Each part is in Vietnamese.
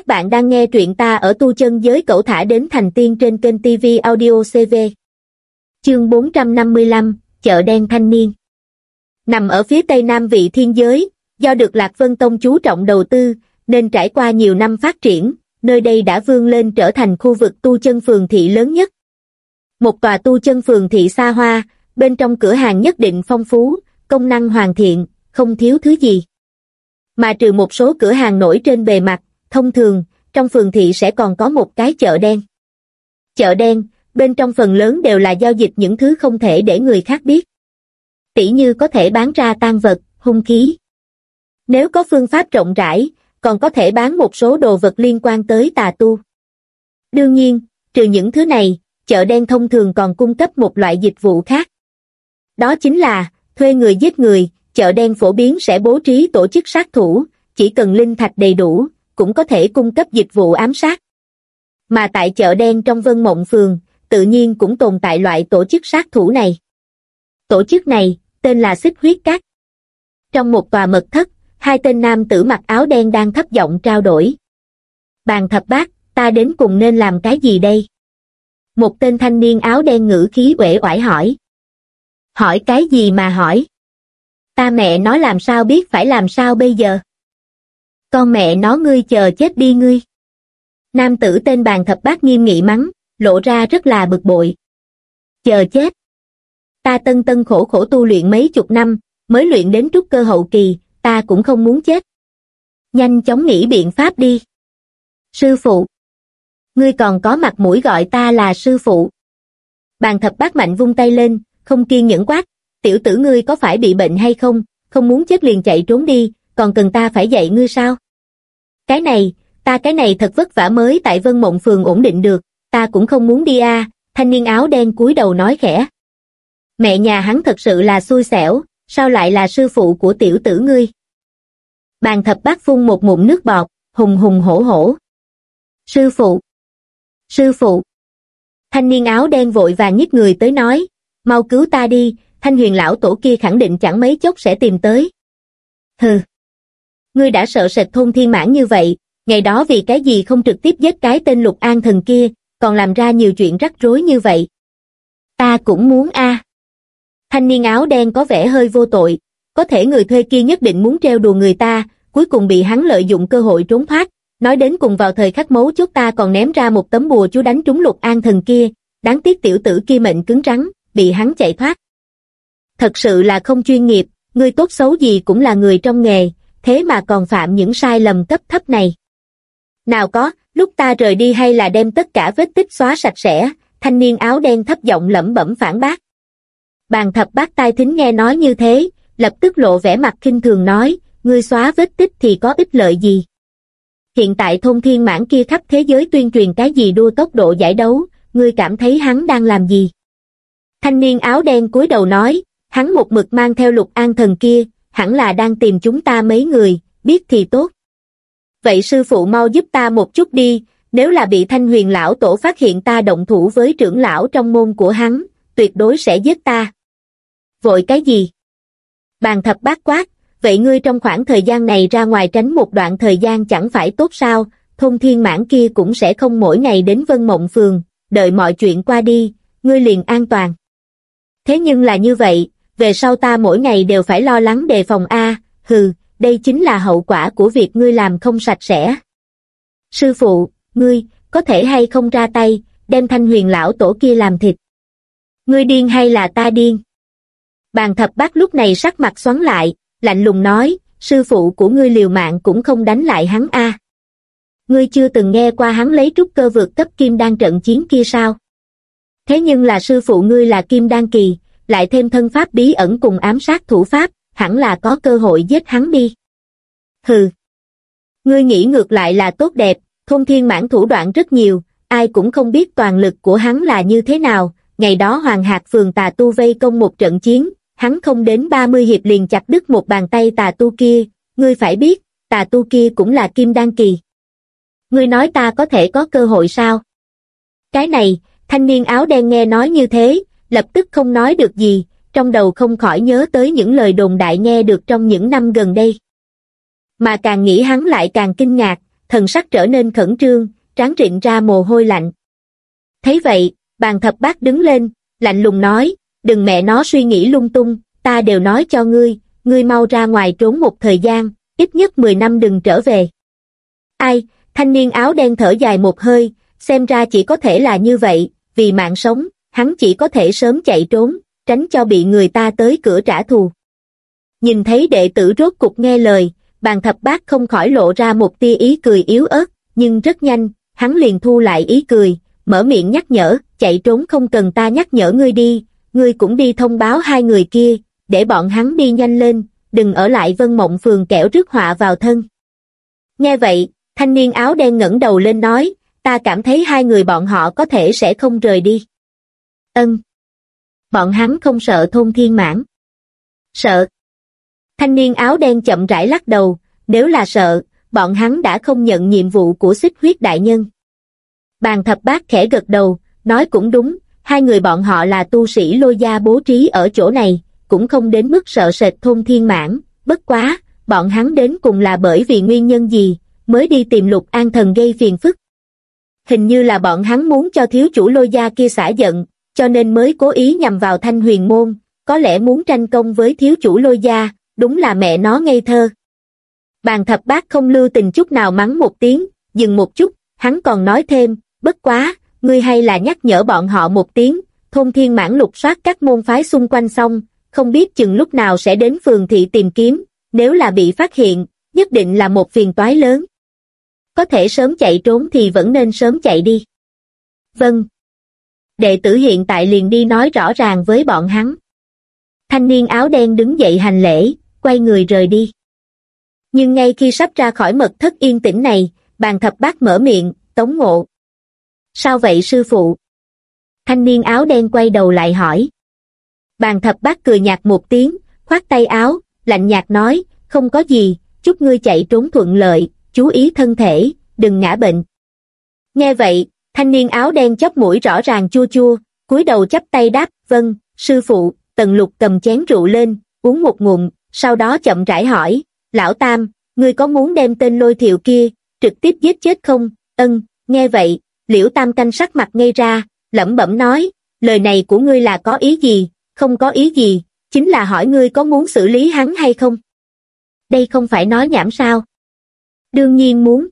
Các bạn đang nghe truyện ta ở tu chân giới cậu thả đến thành tiên trên kênh TV Audio CV. Chương 455, chợ đen thanh niên. Nằm ở phía tây nam vị thiên giới, do được Lạc Vân Tông chú trọng đầu tư, nên trải qua nhiều năm phát triển, nơi đây đã vươn lên trở thành khu vực tu chân phường thị lớn nhất. Một tòa tu chân phường thị xa hoa, bên trong cửa hàng nhất định phong phú, công năng hoàn thiện, không thiếu thứ gì. Mà trừ một số cửa hàng nổi trên bề mặt, thông thường, trong phường thị sẽ còn có một cái chợ đen. Chợ đen, bên trong phần lớn đều là giao dịch những thứ không thể để người khác biết. Tỷ như có thể bán ra tan vật, hung khí. Nếu có phương pháp rộng rãi, còn có thể bán một số đồ vật liên quan tới tà tu. Đương nhiên, trừ những thứ này, chợ đen thông thường còn cung cấp một loại dịch vụ khác. Đó chính là, thuê người giết người, chợ đen phổ biến sẽ bố trí tổ chức sát thủ, chỉ cần linh thạch đầy đủ, cũng có thể cung cấp dịch vụ ám sát. Mà tại chợ đen trong Vân Mộng Phường, tự nhiên cũng tồn tại loại tổ chức sát thủ này. Tổ chức này, tên là Xích Huyết Cát. Trong một tòa mật thất, hai tên nam tử mặc áo đen đang thấp giọng trao đổi. Bàn thập bát, ta đến cùng nên làm cái gì đây? Một tên thanh niên áo đen ngữ khí uể oải hỏi. Hỏi cái gì mà hỏi? Ta mẹ nói làm sao biết phải làm sao bây giờ? Con mẹ nó ngươi chờ chết đi ngươi. Nam tử tên bàn thập bát nghiêm nghị mắng, lộ ra rất là bực bội. Chờ chết. Ta tân tân khổ khổ tu luyện mấy chục năm, mới luyện đến trúc cơ hậu kỳ, ta cũng không muốn chết. Nhanh chóng nghĩ biện pháp đi. Sư phụ. Ngươi còn có mặt mũi gọi ta là sư phụ. Bàn thập bát mạnh vung tay lên, không kiên nhẫn quát, tiểu tử ngươi có phải bị bệnh hay không, không muốn chết liền chạy trốn đi, còn cần ta phải dạy ngươi sao? Cái này, ta cái này thật vất vả mới tại Vân Mộng Phường ổn định được, ta cũng không muốn đi a thanh niên áo đen cúi đầu nói khẽ. Mẹ nhà hắn thật sự là xui xẻo, sao lại là sư phụ của tiểu tử ngươi? Bàn thập bát phun một mụn nước bọt, hùng hùng hổ hổ. Sư phụ! Sư phụ! Thanh niên áo đen vội vàng nhích người tới nói, mau cứu ta đi, thanh huyền lão tổ kia khẳng định chẳng mấy chốc sẽ tìm tới. Hừ! Ngươi đã sợ sệt thôn thiên mãn như vậy, ngày đó vì cái gì không trực tiếp giết cái tên lục an thần kia, còn làm ra nhiều chuyện rắc rối như vậy. Ta cũng muốn a. Thanh niên áo đen có vẻ hơi vô tội, có thể người thuê kia nhất định muốn treo đùa người ta, cuối cùng bị hắn lợi dụng cơ hội trốn thoát, nói đến cùng vào thời khắc mấu chốt ta còn ném ra một tấm bùa chú đánh trúng lục an thần kia, đáng tiếc tiểu tử kia mệnh cứng rắn, bị hắn chạy thoát. Thật sự là không chuyên nghiệp, người tốt xấu gì cũng là người trong nghề, thế mà còn phạm những sai lầm cấp thấp này. Nào có, lúc ta rời đi hay là đem tất cả vết tích xóa sạch sẽ, thanh niên áo đen thấp giọng lẩm bẩm phản bác. Bàn thập bác tai thính nghe nói như thế, lập tức lộ vẻ mặt kinh thường nói, ngươi xóa vết tích thì có ích lợi gì. Hiện tại thôn thiên mãn kia khắp thế giới tuyên truyền cái gì đua tốc độ giải đấu, ngươi cảm thấy hắn đang làm gì? Thanh niên áo đen cúi đầu nói, hắn một mực mang theo lục an thần kia, hẳn là đang tìm chúng ta mấy người, biết thì tốt. Vậy sư phụ mau giúp ta một chút đi, nếu là bị thanh huyền lão tổ phát hiện ta động thủ với trưởng lão trong môn của hắn, tuyệt đối sẽ giết ta. Vội cái gì? Bàn thập bát quát, vậy ngươi trong khoảng thời gian này ra ngoài tránh một đoạn thời gian chẳng phải tốt sao, thôn thiên mãn kia cũng sẽ không mỗi ngày đến vân mộng phường, đợi mọi chuyện qua đi, ngươi liền an toàn. Thế nhưng là như vậy, về sau ta mỗi ngày đều phải lo lắng đề phòng A, hừ, đây chính là hậu quả của việc ngươi làm không sạch sẽ. Sư phụ, ngươi, có thể hay không ra tay, đem thanh huyền lão tổ kia làm thịt. Ngươi điên hay là ta điên? Bàn thập bát lúc này sắc mặt xoắn lại, lạnh lùng nói, sư phụ của ngươi liều mạng cũng không đánh lại hắn a. Ngươi chưa từng nghe qua hắn lấy trúc cơ vượt cấp kim đan trận chiến kia sao? Thế nhưng là sư phụ ngươi là kim đan kỳ, lại thêm thân pháp bí ẩn cùng ám sát thủ pháp, hẳn là có cơ hội giết hắn đi. Hừ. Ngươi nghĩ ngược lại là tốt đẹp, thôn thiên mãn thủ đoạn rất nhiều, ai cũng không biết toàn lực của hắn là như thế nào, ngày đó hoàng hạc phường tà tu vây công một trận chiến, hắn không đến 30 hiệp liền chặt đứt một bàn tay tà tu kia, ngươi phải biết, tà tu kia cũng là kim đan kỳ. Ngươi nói ta có thể có cơ hội sao? Cái này, thanh niên áo đen nghe nói như thế, lập tức không nói được gì, trong đầu không khỏi nhớ tới những lời đồn đại nghe được trong những năm gần đây. Mà càng nghĩ hắn lại càng kinh ngạc, thần sắc trở nên khẩn trương, tráng trịnh ra mồ hôi lạnh. Thấy vậy, bàn thập bát đứng lên, lạnh lùng nói, đừng mẹ nó suy nghĩ lung tung, ta đều nói cho ngươi, ngươi mau ra ngoài trốn một thời gian, ít nhất 10 năm đừng trở về. Ai, thanh niên áo đen thở dài một hơi, xem ra chỉ có thể là như vậy, vì mạng sống, hắn chỉ có thể sớm chạy trốn, tránh cho bị người ta tới cửa trả thù. Nhìn thấy đệ tử rốt cục nghe lời, bàn thập bát không khỏi lộ ra một tia ý cười yếu ớt, nhưng rất nhanh, hắn liền thu lại ý cười, mở miệng nhắc nhở, chạy trốn không cần ta nhắc nhở ngươi đi, ngươi cũng đi thông báo hai người kia, để bọn hắn đi nhanh lên, đừng ở lại vân mộng phường kẻo rước họa vào thân. Nghe vậy, thanh niên áo đen ngẩng đầu lên nói, ta cảm thấy hai người bọn họ có thể sẽ không rời đi. Ân. Bọn hắn không sợ thôn thiên mãn. Sợ. Thanh niên áo đen chậm rãi lắc đầu, nếu là sợ, bọn hắn đã không nhận nhiệm vụ của xích huyết đại nhân. Bàn thập bát khẽ gật đầu, nói cũng đúng, hai người bọn họ là tu sĩ lôi gia bố trí ở chỗ này, cũng không đến mức sợ sệt thôn thiên mãn, bất quá, bọn hắn đến cùng là bởi vì nguyên nhân gì, mới đi tìm lục an thần gây phiền phức. Hình như là bọn hắn muốn cho thiếu chủ lôi gia kia xả giận, cho nên mới cố ý nhằm vào thanh huyền môn, có lẽ muốn tranh công với thiếu chủ lôi gia, đúng là mẹ nó ngây thơ. Bàn thập bát không lưu tình chút nào mắng một tiếng, dừng một chút, hắn còn nói thêm, bất quá, ngươi hay là nhắc nhở bọn họ một tiếng, thôn thiên mãn lục soát các môn phái xung quanh xong, không biết chừng lúc nào sẽ đến phường thị tìm kiếm, nếu là bị phát hiện, nhất định là một phiền toái lớn. Có thể sớm chạy trốn thì vẫn nên sớm chạy đi. Vâng. Đệ tử hiện tại liền đi nói rõ ràng với bọn hắn. Thanh niên áo đen đứng dậy hành lễ, quay người rời đi. Nhưng ngay khi sắp ra khỏi mật thất yên tĩnh này, bàn thập bát mở miệng, tống ngộ. Sao vậy sư phụ? Thanh niên áo đen quay đầu lại hỏi. Bàn thập bát cười nhạt một tiếng, khoát tay áo, lạnh nhạt nói, không có gì, chúc ngươi chạy trốn thuận lợi, chú ý thân thể, đừng ngã bệnh. Nghe vậy, thanh niên áo đen chóp mũi rõ ràng chua chua, cúi đầu chắp tay đáp, vâng, sư phụ, tần lục cầm chén rượu lên, uống một ngụm, sau đó chậm rãi hỏi, lão tam, ngươi có muốn đem tên lôi thiệu kia, trực tiếp giết chết không? Ân, nghe vậy, liễu tam canh sắc mặt ngay ra, lẩm bẩm nói, lời này của ngươi là có ý gì, không có ý gì, chính là hỏi ngươi có muốn xử lý hắn hay không? Đây không phải nói nhảm sao? Đương nhiên muốn.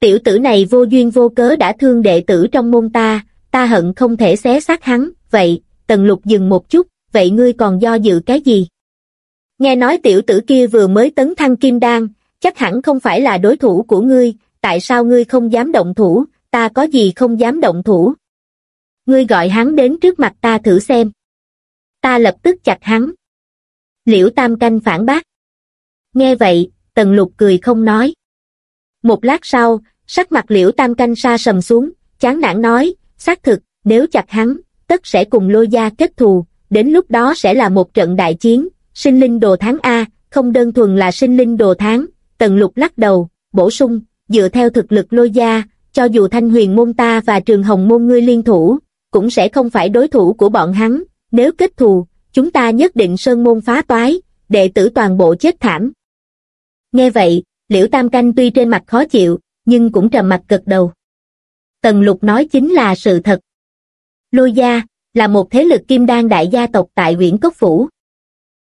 Tiểu tử này vô duyên vô cớ đã thương đệ tử trong môn ta, ta hận không thể xé xác hắn, vậy, tần lục dừng một chút, vậy ngươi còn do dự cái gì? Nghe nói tiểu tử kia vừa mới tấn thăng kim đan, chắc hẳn không phải là đối thủ của ngươi, tại sao ngươi không dám động thủ, ta có gì không dám động thủ? Ngươi gọi hắn đến trước mặt ta thử xem. Ta lập tức chặt hắn. Liễu Tam Canh phản bác. Nghe vậy, Tần Lục cười không nói. Một lát sau, sắc mặt Liễu Tam Canh sa sầm xuống, chán nản nói, xác thực, nếu chặt hắn, tất sẽ cùng lôi gia kết thù, đến lúc đó sẽ là một trận đại chiến, sinh linh đồ tháng A, không đơn thuần là sinh linh đồ tháng, tần lục lắc đầu, bổ sung, dựa theo thực lực lôi gia, cho dù thanh huyền môn ta và trường hồng môn ngươi liên thủ, cũng sẽ không phải đối thủ của bọn hắn, nếu kết thù, chúng ta nhất định sơn môn phá toái, đệ tử toàn bộ chết thảm. Nghe vậy, liễu tam canh tuy trên mặt khó chịu, nhưng cũng trầm mặt gật đầu. Tần lục nói chính là sự thật. Lôi gia, là một thế lực kim đan đại gia tộc tại huyện Cốc Phủ.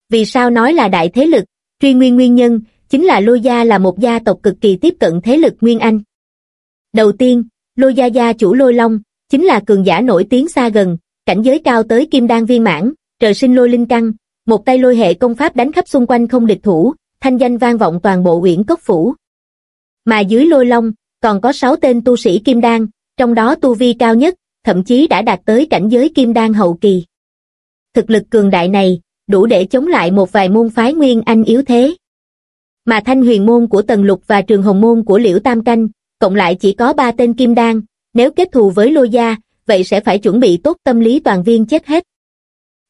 Vì sao nói là đại thế lực, truy nguyên nguyên nhân, chính là Lôi Gia là một gia tộc cực kỳ tiếp cận thế lực Nguyên Anh. Đầu tiên, Lôi Gia gia chủ Lôi Long, chính là cường giả nổi tiếng xa gần, cảnh giới cao tới kim đan viên mãn, trời sinh lôi linh căn, một tay lôi hệ công pháp đánh khắp xung quanh không địch thủ, thanh danh vang vọng toàn bộ uyển cốc phủ. Mà dưới lôi long, còn có sáu tên tu sĩ kim đan, trong đó tu vi cao nhất, thậm chí đã đạt tới cảnh giới kim đan hậu kỳ. Thực lực cường đại này, đủ để chống lại một vài môn phái nguyên anh yếu thế. Mà thanh huyền môn của Tần Lục và trường hồng môn của Liễu Tam Canh, cộng lại chỉ có ba tên kim đan, nếu kết thù với lôi gia, vậy sẽ phải chuẩn bị tốt tâm lý toàn viên chết hết.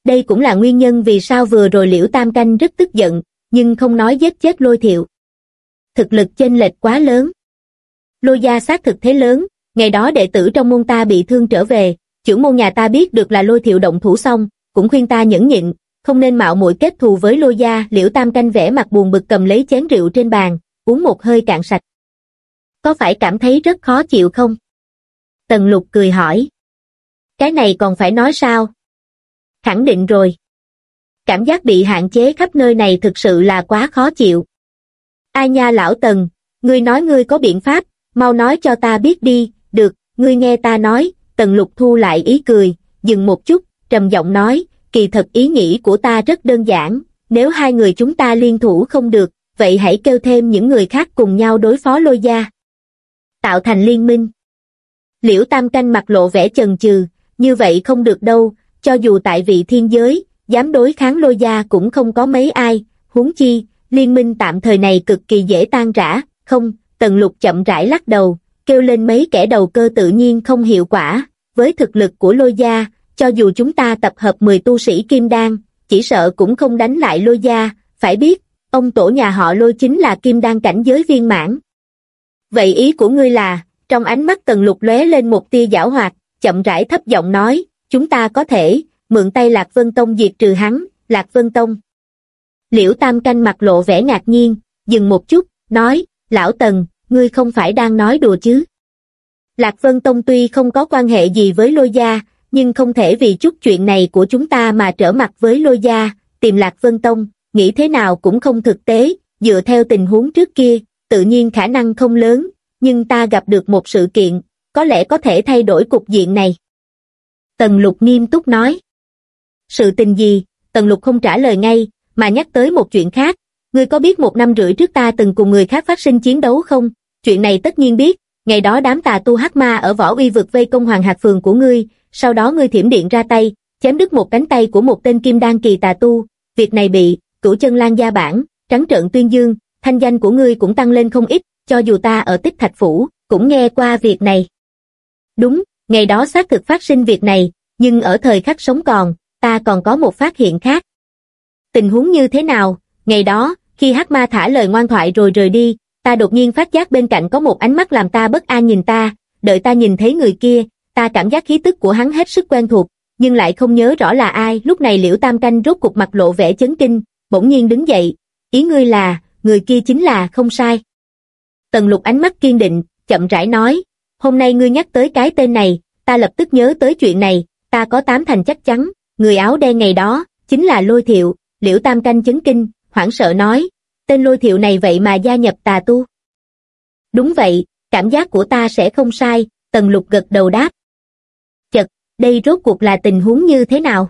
Đây cũng là nguyên nhân vì sao vừa rồi Liễu Tam Canh rất tức giận, nhưng không nói giết chết lôi thiệu. Thực lực chênh lệch quá lớn. Lôi gia xác thực thế lớn, ngày đó đệ tử trong môn ta bị thương trở về, trưởng môn nhà ta biết được là lôi thiệu động thủ xong, cũng khuyên ta nhẫn nhịn, không nên mạo muội kết thù với lôi gia, liễu tam canh vẽ mặt buồn bực cầm lấy chén rượu trên bàn, uống một hơi cạn sạch. có phải cảm thấy rất khó chịu không? Tần lục cười hỏi. Cái này còn phải nói sao? Khẳng định rồi. Cảm giác bị hạn chế khắp nơi này thực sự là quá khó chịu. Ai nha lão Tần, ngươi nói ngươi có biện pháp, mau nói cho ta biết đi, được, ngươi nghe ta nói, Tần lục thu lại ý cười, dừng một chút, trầm giọng nói, kỳ thật ý nghĩ của ta rất đơn giản, nếu hai người chúng ta liên thủ không được, vậy hãy kêu thêm những người khác cùng nhau đối phó lôi gia. Tạo thành liên minh. Liễu Tam Canh mặt lộ vẻ chần chừ, như vậy không được đâu, cho dù tại vị thiên giới, dám đối kháng lôi gia cũng không có mấy ai, huống chi, liên minh tạm thời này cực kỳ dễ tan rã, không, tần lục chậm rãi lắc đầu, kêu lên mấy kẻ đầu cơ tự nhiên không hiệu quả, với thực lực của lôi gia, cho dù chúng ta tập hợp 10 tu sĩ kim đan, chỉ sợ cũng không đánh lại lôi gia, phải biết, ông tổ nhà họ lôi chính là kim đan cảnh giới viên mãn. Vậy ý của ngươi là, trong ánh mắt tần lục lóe lên một tia giảo hoạt, chậm rãi thấp giọng nói, chúng ta có thể, mượn tay Lạc Vân Tông diệt trừ hắn, Lạc Vân Tông. Liễu Tam Canh mặt lộ vẻ ngạc nhiên, dừng một chút, nói, lão Tần, ngươi không phải đang nói đùa chứ. Lạc Vân Tông tuy không có quan hệ gì với lôi gia, nhưng không thể vì chút chuyện này của chúng ta mà trở mặt với lôi gia, tìm Lạc Vân Tông, nghĩ thế nào cũng không thực tế, dựa theo tình huống trước kia, tự nhiên khả năng không lớn, nhưng ta gặp được một sự kiện, có lẽ có thể thay đổi cục diện này. Tần Lục nghiêm túc nói. Sự tình gì, Tần Lục không trả lời ngay, mà nhắc tới một chuyện khác, ngươi có biết một năm rưỡi trước ta từng cùng người khác phát sinh chiến đấu không? Chuyện này tất nhiên biết, ngày đó đám tà tu hắc ma ở võ uy vực vây công hoàng hạt phường của ngươi, sau đó ngươi thiểm điện ra tay, chém đứt một cánh tay của một tên kim đan kỳ tà tu, việc này bị, cửu chân lan gia bản, trắng trợn tuyên dương, thanh danh của ngươi cũng tăng lên không ít, cho dù ta ở tích thạch phủ, cũng nghe qua việc này. Đúng, ngày đó xác thực phát sinh việc này, nhưng ở thời khắc sống còn, ta còn có một phát hiện khác. Tình huống như thế nào, ngày đó, khi hắc ma thả lời ngoan thoại rồi rời đi, ta đột nhiên phát giác bên cạnh có một ánh mắt làm ta bất an nhìn ta, đợi ta nhìn thấy người kia, ta cảm giác khí tức của hắn hết sức quen thuộc, nhưng lại không nhớ rõ là ai, lúc này liễu tam canh rốt cục mặt lộ vẻ chấn kinh, bỗng nhiên đứng dậy, ý ngươi là, người kia chính là không sai. Tần lục ánh mắt kiên định, chậm rãi nói, hôm nay ngươi nhắc tới cái tên này, ta lập tức nhớ tới chuyện này, ta có tám thành chắc chắn, người áo đen ngày đó, chính là lôi thiệu, liễu tam canh chấn kinh, hoảng sợ nói, tên lôi thiệu này vậy mà gia nhập tà tu. Đúng vậy, cảm giác của ta sẽ không sai, tần lục gật đầu đáp. Chật, đây rốt cuộc là tình huống như thế nào?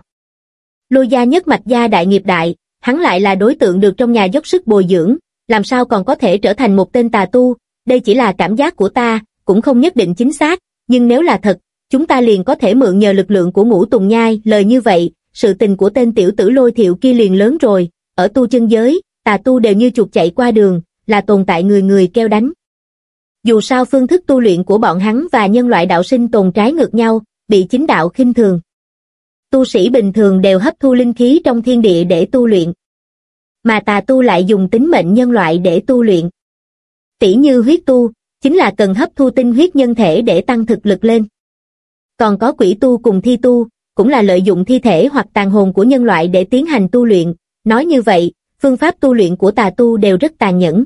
Lôi gia nhất mạch gia đại nghiệp đại, hắn lại là đối tượng được trong nhà dốc sức bồi dưỡng, làm sao còn có thể trở thành một tên tà tu, đây chỉ là cảm giác của ta, cũng không nhất định chính xác, nhưng nếu là thật, chúng ta liền có thể mượn nhờ lực lượng của ngũ tùng nhai, lời như vậy, sự tình của tên tiểu tử lôi thiệu kia liền lớn rồi, ở tu chân giới, tà tu đều như chuột chạy qua đường, là tồn tại người người keo đánh. Dù sao phương thức tu luyện của bọn hắn và nhân loại đạo sinh tồn trái ngược nhau, bị chính đạo khinh thường. Tu sĩ bình thường đều hấp thu linh khí trong thiên địa để tu luyện. Mà tà tu lại dùng tính mệnh nhân loại để tu luyện. Tỷ như huyết tu, chính là cần hấp thu tinh huyết nhân thể để tăng thực lực lên. Còn có quỷ tu cùng thi tu, cũng là lợi dụng thi thể hoặc tàn hồn của nhân loại để tiến hành tu luyện. Nói như vậy, phương pháp tu luyện của tà tu đều rất tàn nhẫn.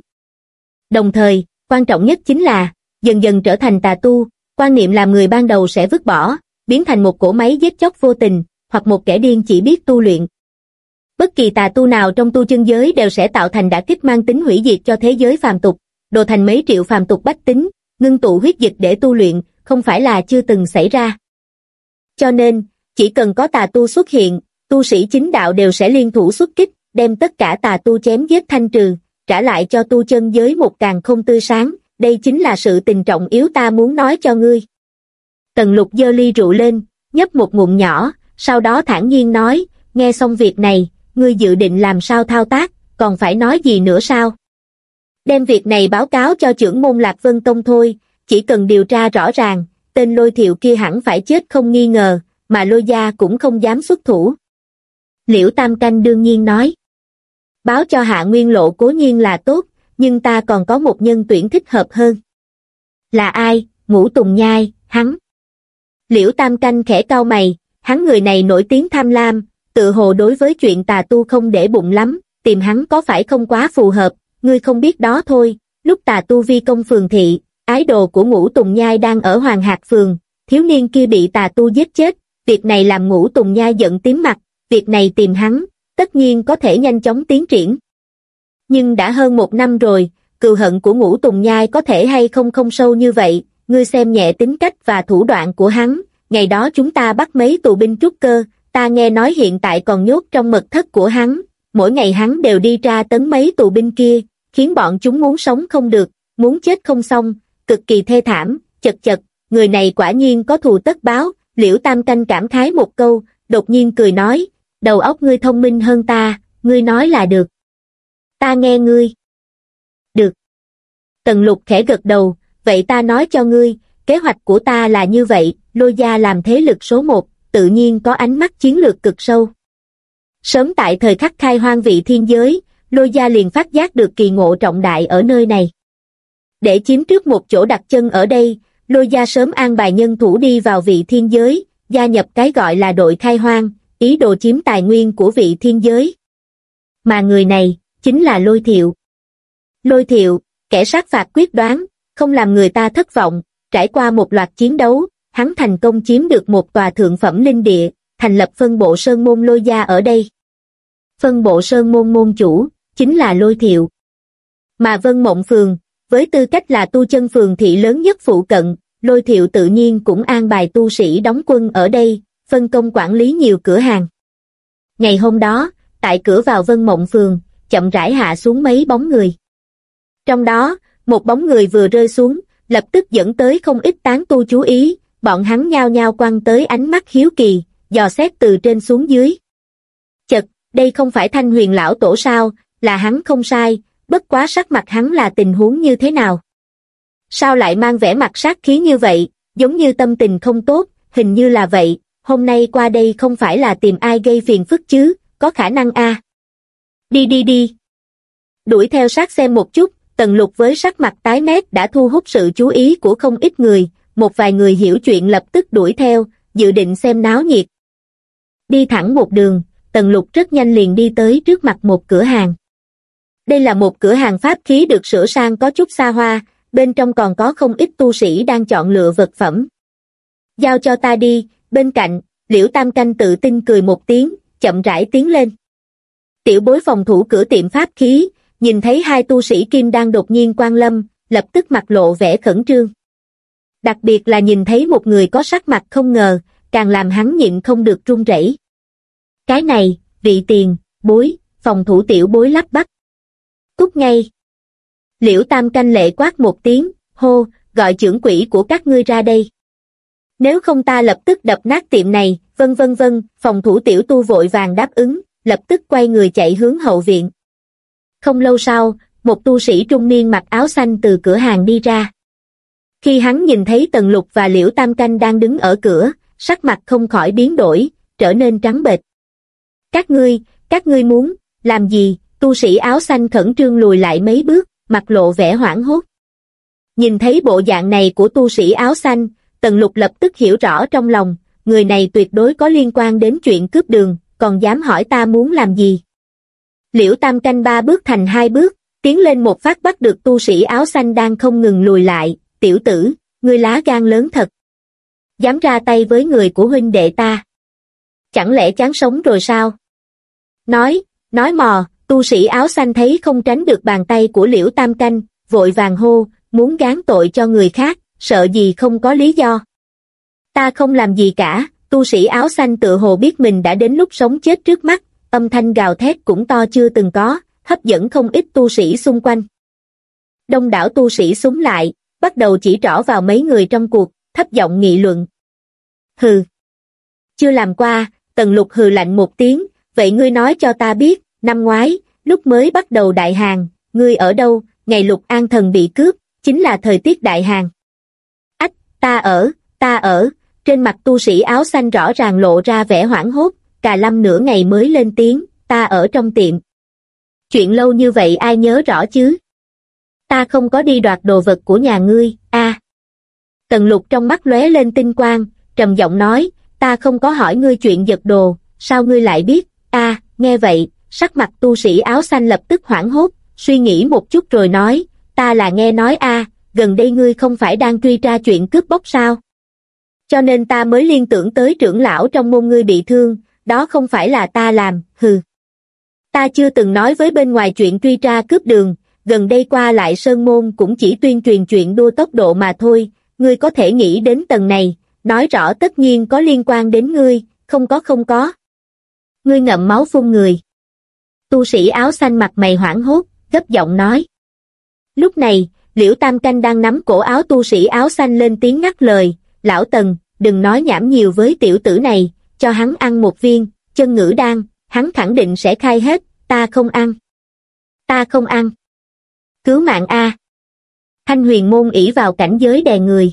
Đồng thời, quan trọng nhất chính là, dần dần trở thành tà tu, quan niệm làm người ban đầu sẽ vứt bỏ, biến thành một cỗ máy giết chóc vô tình, hoặc một kẻ điên chỉ biết tu luyện. Bất kỳ tà tu nào trong tu chân giới đều sẽ tạo thành đả kích mang tính hủy diệt cho thế giới phàm tục, đồ thành mấy triệu phàm tục bách tính, ngưng tụ huyết dịch để tu luyện, không phải là chưa từng xảy ra. Cho nên, chỉ cần có tà tu xuất hiện, tu sĩ chính đạo đều sẽ liên thủ xuất kích, đem tất cả tà tu chém giết thanh trừ, trả lại cho tu chân giới một càng không tươi sáng, đây chính là sự tình trọng yếu ta muốn nói cho ngươi. Tần lục dơ ly rượu lên, nhấp một ngụm nhỏ, sau đó thản nhiên nói, nghe xong việc này, ngươi dự định làm sao thao tác, còn phải nói gì nữa sao? Đem việc này báo cáo cho trưởng môn Lạc Vân Tông thôi, chỉ cần điều tra rõ ràng, tên lôi thiệu kia hẳn phải chết không nghi ngờ, mà lôi gia cũng không dám xuất thủ. Liễu Tam Canh đương nhiên nói. Báo cho hạ nguyên lộ cố nhiên là tốt, nhưng ta còn có một nhân tuyển thích hợp hơn. Là ai? Ngũ Tùng Nhai, hắn. Liễu Tam Canh khẽ cau mày, hắn người này nổi tiếng tham lam, tự hồ đối với chuyện tà tu không để bụng lắm, tìm hắn có phải không quá phù hợp, ngươi không biết đó thôi, lúc tà tu vi công phường thị, ái đồ của ngũ Tùng Nhai đang ở Hoàng Hạc Phường, thiếu niên kia bị tà tu giết chết, việc này làm ngũ Tùng Nha giận tím mặt, việc này tìm hắn, tất nhiên có thể nhanh chóng tiến triển. Nhưng đã hơn một năm rồi, cừu hận của ngũ Tùng Nhai có thể hay không không sâu như vậy, ngươi xem nhẹ tính cách và thủ đoạn của hắn, ngày đó chúng ta bắt mấy tù binh trúc cơ, ta nghe nói hiện tại còn nhốt trong mật thất của hắn, mỗi ngày hắn đều đi ra tấn mấy tù binh kia, khiến bọn chúng muốn sống không được, muốn chết không xong, cực kỳ thê thảm, chật chật, người này quả nhiên có thù tất báo, liễu tam canh cảm khái một câu, đột nhiên cười nói, đầu óc ngươi thông minh hơn ta, ngươi nói là được. Ta nghe ngươi. Được. Tần lục khẽ gật đầu, vậy ta nói cho ngươi, kế hoạch của ta là như vậy, lôi gia làm thế lực số một, tự nhiên có ánh mắt chiến lược cực sâu. Sớm tại thời khắc khai hoang vị thiên giới, lôi gia liền phát giác được kỳ ngộ trọng đại ở nơi này. Để chiếm trước một chỗ đặt chân ở đây, lôi gia sớm an bài nhân thủ đi vào vị thiên giới, gia nhập cái gọi là đội khai hoang, ý đồ chiếm tài nguyên của vị thiên giới. Mà người này, chính là lôi thiệu. Lôi thiệu, kẻ sát phạt quyết đoán, không làm người ta thất vọng, trải qua một loạt chiến đấu, hắn thành công chiếm được một tòa thượng phẩm linh địa, thành lập phân bộ sơn môn lôi gia ở đây. Phân bộ sơn môn môn chủ, chính là lôi thiệu. Mà Vân Mộng Phường, với tư cách là tu chân phường thị lớn nhất phụ cận, lôi thiệu tự nhiên cũng an bài tu sĩ đóng quân ở đây, phân công quản lý nhiều cửa hàng. Ngày hôm đó, tại cửa vào Vân Mộng Phường, chậm rãi hạ xuống mấy bóng người. Trong đó, một bóng người vừa rơi xuống, lập tức dẫn tới không ít tán tu chú ý, bọn hắn nhao nhao quăng tới ánh mắt hiếu kỳ, dò xét từ trên xuống dưới. Chật, đây không phải thanh huyền lão tổ sao, là hắn không sai, bất quá sắc mặt hắn là tình huống như thế nào. Sao lại mang vẻ mặt sát khí như vậy, giống như tâm tình không tốt, hình như là vậy, hôm nay qua đây không phải là tìm ai gây phiền phức chứ, có khả năng a. Đi đi đi. Đuổi theo sát xem một chút, tần lục với sắc mặt tái mét đã thu hút sự chú ý của không ít người, một vài người hiểu chuyện lập tức đuổi theo, dự định xem náo nhiệt. Đi thẳng một đường, tần lục rất nhanh liền đi tới trước mặt một cửa hàng. Đây là một cửa hàng pháp khí được sửa sang có chút xa hoa, bên trong còn có không ít tu sĩ đang chọn lựa vật phẩm. Giao cho ta đi, bên cạnh, liễu tam canh tự tin cười một tiếng, chậm rãi tiến lên. Tiểu bối phòng thủ cửa tiệm pháp khí, nhìn thấy hai tu sĩ kim đang đột nhiên quan lâm, lập tức mặt lộ vẻ khẩn trương. Đặc biệt là nhìn thấy một người có sắc mặt không ngờ, càng làm hắn nhịn không được run rẩy. Cái này, vị tiền, bối, phòng thủ tiểu bối lắp bắp. Cút ngay. Liễu tam canh lệ quát một tiếng, hô, gọi trưởng quỹ của các ngươi ra đây. Nếu không ta lập tức đập nát tiệm này, vân vân vân, phòng thủ tiểu tu vội vàng đáp ứng, lập tức quay người chạy hướng hậu viện. Không lâu sau, một tu sĩ trung niên mặc áo xanh từ cửa hàng đi ra. Khi hắn nhìn thấy Tần Lục và Liễu Tam Canh đang đứng ở cửa, sắc mặt không khỏi biến đổi, trở nên trắng bệch. Các ngươi, các ngươi muốn, làm gì, tu sĩ áo xanh khẩn trương lùi lại mấy bước, mặt lộ vẻ hoảng hốt. Nhìn thấy bộ dạng này của tu sĩ áo xanh, Tần Lục lập tức hiểu rõ trong lòng, người này tuyệt đối có liên quan đến chuyện cướp đường, còn dám hỏi ta muốn làm gì. Liễu Tam canh ba bước thành hai bước, tiến lên một phát bắt được tu sĩ áo xanh đang không ngừng lùi lại, tiểu tử, ngươi lá gan lớn thật. Dám ra tay với người của huynh đệ ta. Chẳng lẽ chán sống rồi sao? Nói, nói mò, tu sĩ áo xanh thấy không tránh được bàn tay của liễu tam canh, vội vàng hô, muốn gán tội cho người khác, sợ gì không có lý do. Ta không làm gì cả, tu sĩ áo xanh tự hồ biết mình đã đến lúc sống chết trước mắt, âm thanh gào thét cũng to chưa từng có, hấp dẫn không ít tu sĩ xung quanh. Đông đảo tu sĩ súng lại, bắt đầu chỉ trỏ vào mấy người trong cuộc, thấp giọng nghị luận. Hừ. Chưa làm qua, tần lục hừ lạnh một tiếng, vậy ngươi nói cho ta biết, năm ngoái, lúc mới bắt đầu đại hàng, ngươi ở đâu, ngày lục an thần bị cướp, chính là thời tiết đại hàng. Ách, ta ở, ta ở, trên mặt tu sĩ áo xanh rõ ràng lộ ra vẻ hoảng hốt, cà lâm nửa ngày mới lên tiếng, ta ở trong tiệm. Chuyện lâu như vậy ai nhớ rõ chứ? Ta không có đi đoạt đồ vật của nhà ngươi, a. Tần lục trong mắt lóe lên tinh quang, trầm giọng nói, ta không có hỏi ngươi chuyện giật đồ, sao ngươi lại biết, a, nghe vậy, sắc mặt tu sĩ áo xanh lập tức hoảng hốt, suy nghĩ một chút rồi nói, ta là nghe nói a, gần đây ngươi không phải đang truy tra chuyện cướp bóc sao? Cho nên ta mới liên tưởng tới trưởng lão trong môn ngươi bị thương, đó không phải là ta làm, hừ. Ta chưa từng nói với bên ngoài chuyện truy tra cướp đường, gần đây qua lại sơn môn cũng chỉ tuyên truyền chuyện đua tốc độ mà thôi, ngươi có thể nghĩ đến tầng này, nói rõ tất nhiên có liên quan đến ngươi, không có không có. Ngươi ngậm máu phun người. Tu sĩ áo xanh mặt mày hoảng hốt, gấp giọng nói. Lúc này, Liễu Tam Canh đang nắm cổ áo tu sĩ áo xanh lên tiếng ngắt lời, lão Tần, đừng nói nhảm nhiều với tiểu tử này, cho hắn ăn một viên, chân ngữ đan, hắn khẳng định sẽ khai hết, ta không ăn. Ta không ăn. Cứu mạng A. Thanh huyền môn ỷ vào cảnh giới đè người.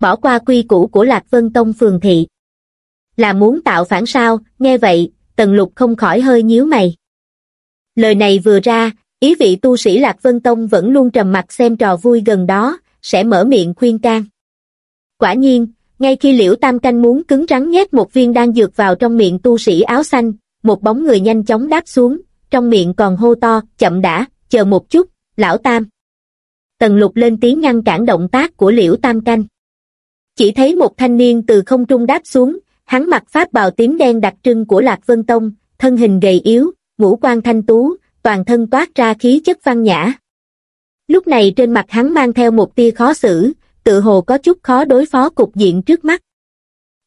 Bỏ qua quy củ của Lạc Vân Tông phường thị. Là muốn tạo phản sao, nghe vậy, tần lục không khỏi hơi nhíu mày. Lời này vừa ra, ý vị tu sĩ Lạc Vân Tông vẫn luôn trầm mặt xem trò vui gần đó, sẽ mở miệng khuyên can. Quả nhiên, ngay khi liễu tam canh muốn cứng rắn nhét một viên đan dược vào trong miệng tu sĩ áo xanh, một bóng người nhanh chóng đáp xuống, trong miệng còn hô to, chậm đã, chờ một chút, lão tam. Tần lục lên tiếng ngăn cản động tác của liễu tam canh. Chỉ thấy một thanh niên từ không trung đáp xuống, hắn mặc pháp bào tím đen đặc trưng của Lạc Vân Tông, thân hình gầy yếu, ngũ quan thanh tú, toàn thân toát ra khí chất văn nhã. Lúc này trên mặt hắn mang theo một tia khó xử, tự hồ có chút khó đối phó cục diện trước mắt.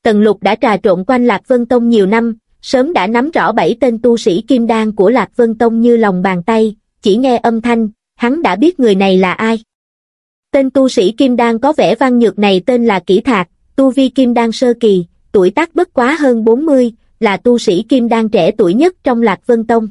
Tần lục đã trà trộn quanh Lạc Vân Tông nhiều năm, sớm đã nắm rõ bảy tên tu sĩ kim đan của Lạc Vân Tông như lòng bàn tay, chỉ nghe âm thanh, hắn đã biết người này là ai. Tên tu sĩ kim đan có vẻ văn nhược này tên là Kỷ Thạc, tu vi kim đan sơ kỳ, tuổi tác bất quá hơn 40, là tu sĩ kim đan trẻ tuổi nhất trong Lạc Vân Tông.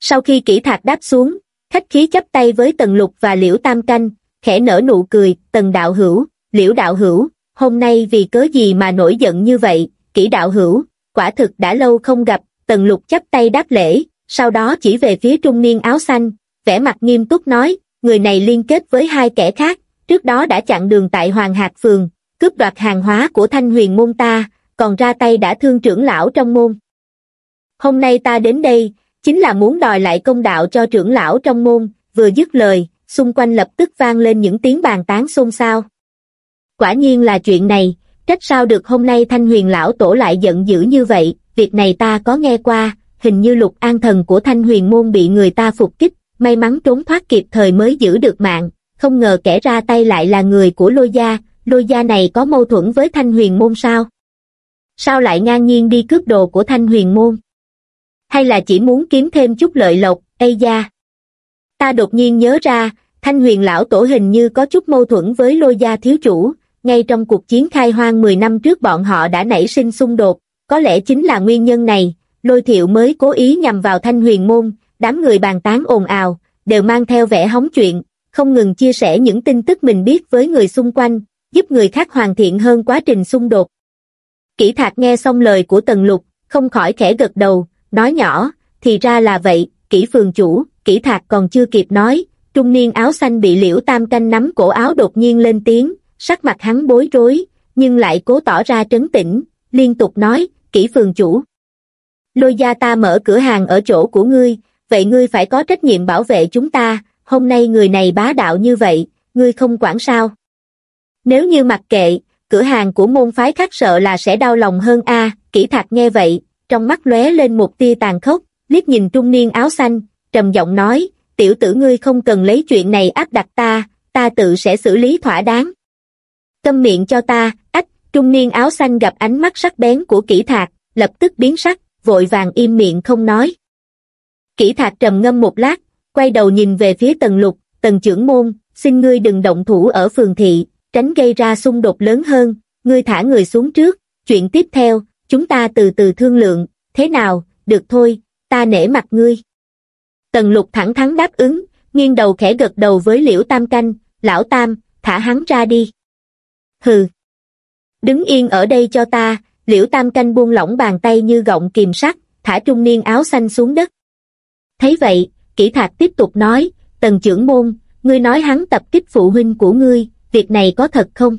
Sau khi kỹ Thạc đáp xuống, khách khí chấp tay với Tần Lục và Liễu Tam Canh, khẽ nở nụ cười, Tần Đạo Hữu, Liễu Đạo Hữu, hôm nay vì cớ gì mà nổi giận như vậy, Kỹ Đạo Hữu, quả thực đã lâu không gặp, Tần Lục chấp tay đáp lễ, sau đó chỉ về phía trung niên áo xanh, vẻ mặt nghiêm túc nói, người này liên kết với hai kẻ khác, trước đó đã chặn đường tại Hoàng Hạc Phường, cướp đoạt hàng hóa của thanh huyền môn ta, còn ra tay đã thương trưởng lão trong môn. Hôm nay ta đến đây, chính là muốn đòi lại công đạo cho trưởng lão trong môn, vừa dứt lời, xung quanh lập tức vang lên những tiếng bàn tán xôn xao. Quả nhiên là chuyện này, trách sao được hôm nay thanh huyền lão tổ lại giận dữ như vậy, việc này ta có nghe qua, hình như lục an thần của thanh huyền môn bị người ta phục kích, may mắn trốn thoát kịp thời mới giữ được mạng, không ngờ kẻ ra tay lại là người của lôi gia, lôi gia này có mâu thuẫn với thanh huyền môn sao? Sao lại ngang nhiên đi cướp đồ của thanh huyền môn? Hay là chỉ muốn kiếm thêm chút lợi lộc, ây gia? Ta đột nhiên nhớ ra, thanh huyền lão tổ hình như có chút mâu thuẫn với lôi gia thiếu chủ, ngay trong cuộc chiến khai hoang 10 năm trước bọn họ đã nảy sinh xung đột, có lẽ chính là nguyên nhân này, lôi thiệu mới cố ý nhằm vào thanh huyền môn, đám người bàn tán ồn ào, đều mang theo vẻ hóng chuyện, không ngừng chia sẻ những tin tức mình biết với người xung quanh, giúp người khác hoàn thiện hơn quá trình xung đột. Kỷ thạc nghe xong lời của Tần Lục, không khỏi khẽ gật đầu, nói nhỏ, thì ra là vậy, kỷ phường chủ, kỷ thạc còn chưa kịp nói, trung niên áo xanh bị liễu tam canh nắm cổ áo đột nhiên lên tiếng, sắc mặt hắn bối rối, nhưng lại cố tỏ ra trấn tĩnh, liên tục nói, kỹ phường chủ. Lôi gia ta mở cửa hàng ở chỗ của ngươi, vậy ngươi phải có trách nhiệm bảo vệ chúng ta, hôm nay người này bá đạo như vậy, ngươi không quản sao. Nếu như mặc kệ, cửa hàng của môn phái khác sợ là sẽ đau lòng hơn a kỹ thạc nghe vậy, trong mắt lóe lên một tia tàn khốc, liếc nhìn trung niên áo xanh, trầm giọng nói, tiểu tử ngươi không cần lấy chuyện này áp đặt ta, ta tự sẽ xử lý thỏa đáng. Câm miệng cho ta, ách, trung niên áo xanh gặp ánh mắt sắc bén của kỹ thạc, lập tức biến sắc, vội vàng im miệng không nói. Kỹ thạc trầm ngâm một lát, quay đầu nhìn về phía tần lục, tần trưởng môn, xin ngươi đừng động thủ ở phường thị, tránh gây ra xung đột lớn hơn, ngươi thả người xuống trước, chuyện tiếp theo, chúng ta từ từ thương lượng, thế nào, được thôi, ta nể mặt ngươi. Tần lục thẳng thắn đáp ứng, nghiêng đầu khẽ gật đầu với liễu tam canh, lão tam, thả hắn ra đi. Hừ. Đứng yên ở đây cho ta, liễu tam canh buông lỏng bàn tay như gọng kìm sắt, thả trung niên áo xanh xuống đất. Thấy vậy, kỹ thạc tiếp tục nói, tần trưởng môn, ngươi nói hắn tập kích phụ huynh của ngươi, việc này có thật không?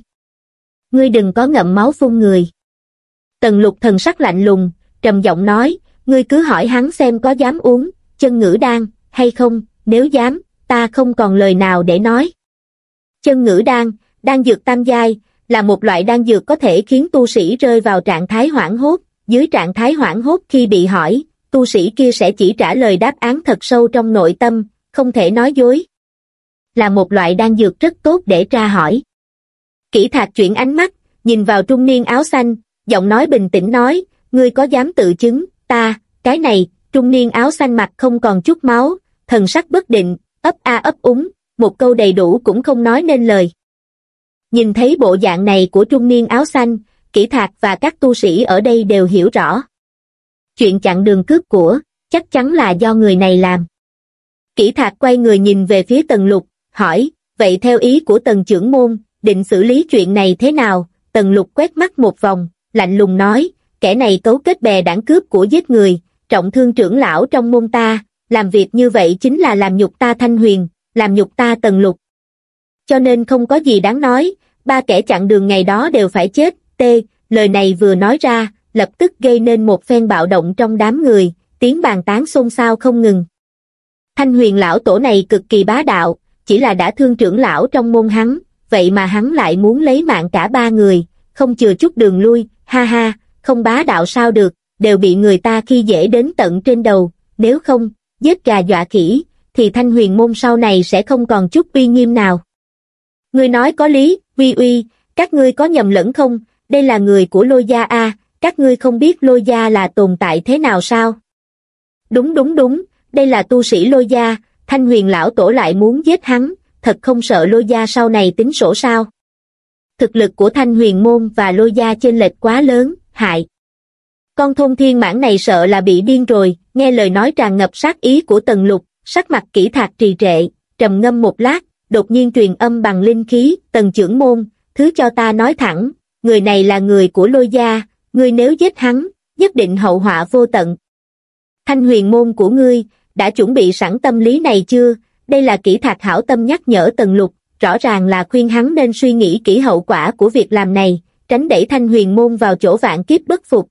Ngươi đừng có ngậm máu phun người. Tần lục thần sắc lạnh lùng, trầm giọng nói, ngươi cứ hỏi hắn xem có dám uống, chân ngữ đan, hay không, nếu dám, ta không còn lời nào để nói. Chân ngữ đan, đan dược tam giai, là một loại đan dược có thể khiến tu sĩ rơi vào trạng thái hoảng hốt, dưới trạng thái hoảng hốt khi bị hỏi, tu sĩ kia sẽ chỉ trả lời đáp án thật sâu trong nội tâm, không thể nói dối. Là một loại đan dược rất tốt để tra hỏi. Kỷ thạc chuyển ánh mắt, nhìn vào trung niên áo xanh, giọng nói bình tĩnh nói, ngươi có dám tự chứng, ta, cái này, trung niên áo xanh mặt không còn chút máu, thần sắc bất định, ấp a ấp úng, một câu đầy đủ cũng không nói nên lời. Nhìn thấy bộ dạng này của trung niên áo xanh, kỹ thạc và các tu sĩ ở đây đều hiểu rõ. Chuyện chặn đường cướp của, chắc chắn là do người này làm. Kỹ thạc quay người nhìn về phía tần lục, hỏi, vậy theo ý của tần trưởng môn, định xử lý chuyện này thế nào? Tần lục quét mắt một vòng, lạnh lùng nói, kẻ này cấu kết bè đảng cướp của giết người, trọng thương trưởng lão trong môn ta, làm việc như vậy chính là làm nhục ta thanh huyền, làm nhục ta tần lục. Cho nên không có gì đáng nói, ba kẻ chặn đường ngày đó đều phải chết, t, lời này vừa nói ra, lập tức gây nên một phen bạo động trong đám người, tiếng bàn tán xôn xao không ngừng. Thanh huyền lão tổ này cực kỳ bá đạo, chỉ là đã thương trưởng lão trong môn hắn, vậy mà hắn lại muốn lấy mạng cả ba người, không chừa chút đường lui, ha ha, không bá đạo sao được, đều bị người ta khi dễ đến tận trên đầu, nếu không, giết gà dọa khỉ, thì thanh huyền môn sau này sẽ không còn chút uy nghiêm nào. Ngươi nói có lý, uy uy, các ngươi có nhầm lẫn không, đây là người của lôi gia a các ngươi không biết lôi gia là tồn tại thế nào sao? Đúng đúng đúng, đây là tu sĩ lôi gia, thanh huyền lão tổ lại muốn giết hắn, thật không sợ lôi gia sau này tính sổ sao? Thực lực của thanh huyền môn và lôi gia chênh lệch quá lớn, hại. Con thôn thiên mãn này sợ là bị điên rồi, nghe lời nói tràn ngập sát ý của tần lục, sắc mặt kỹ thạc trì trệ, trầm ngâm một lát, đột nhiên truyền âm bằng linh khí, tần trưởng môn, thứ cho ta nói thẳng, người này là người của lôi gia, ngươi nếu giết hắn, nhất định hậu họa vô tận. Thanh huyền môn của ngươi, đã chuẩn bị sẵn tâm lý này chưa? Đây là kỹ thạc hảo tâm nhắc nhở tần lục, rõ ràng là khuyên hắn nên suy nghĩ kỹ hậu quả của việc làm này, tránh đẩy thanh huyền môn vào chỗ vạn kiếp bất phục.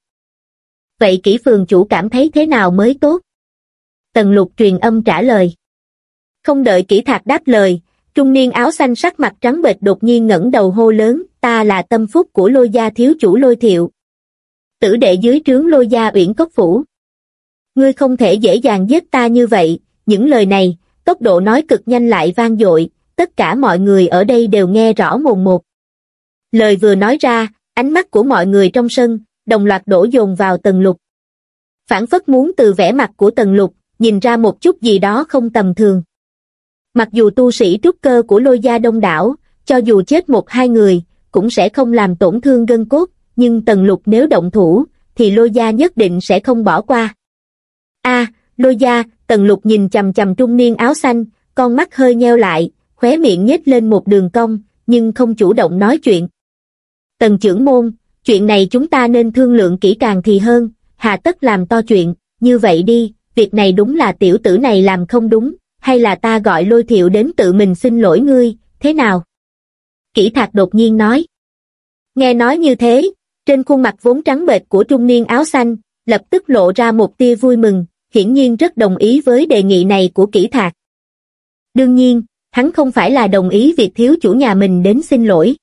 Vậy kỹ phường chủ cảm thấy thế nào mới tốt? Tần lục truyền âm trả lời. Không đợi kỹ thạc đáp lời, trung niên áo xanh sắc mặt trắng bệch đột nhiên ngẩng đầu hô lớn, ta là tâm phúc của lôi gia thiếu chủ lôi thiệu. Tử đệ dưới trướng lôi gia uyển cốc phủ. Ngươi không thể dễ dàng giết ta như vậy, những lời này, tốc độ nói cực nhanh lại vang dội, tất cả mọi người ở đây đều nghe rõ mồn một. Lời vừa nói ra, ánh mắt của mọi người trong sân, đồng loạt đổ dồn vào tần lục. Phản phất muốn từ vẻ mặt của tần lục, nhìn ra một chút gì đó không tầm thường. Mặc dù tu sĩ trúc cơ của lôi gia đông đảo, cho dù chết một hai người, cũng sẽ không làm tổn thương gân cốt, nhưng tần lục nếu động thủ, thì lôi gia nhất định sẽ không bỏ qua a lôi gia, tần lục nhìn chầm chầm trung niên áo xanh, con mắt hơi nheo lại, khóe miệng nhếch lên một đường cong, nhưng không chủ động nói chuyện. Tần trưởng môn, chuyện này chúng ta nên thương lượng kỹ càng thì hơn, hà tất làm to chuyện, như vậy đi, việc này đúng là tiểu tử này làm không đúng, hay là ta gọi lôi thiệu đến tự mình xin lỗi ngươi, thế nào? Kỷ thạc đột nhiên nói. Nghe nói như thế, trên khuôn mặt vốn trắng bệch của trung niên áo xanh, lập tức lộ ra một tia vui mừng, hiển nhiên rất đồng ý với đề nghị này của kỹ thạc. Đương nhiên, hắn không phải là đồng ý việc thiếu chủ nhà mình đến xin lỗi.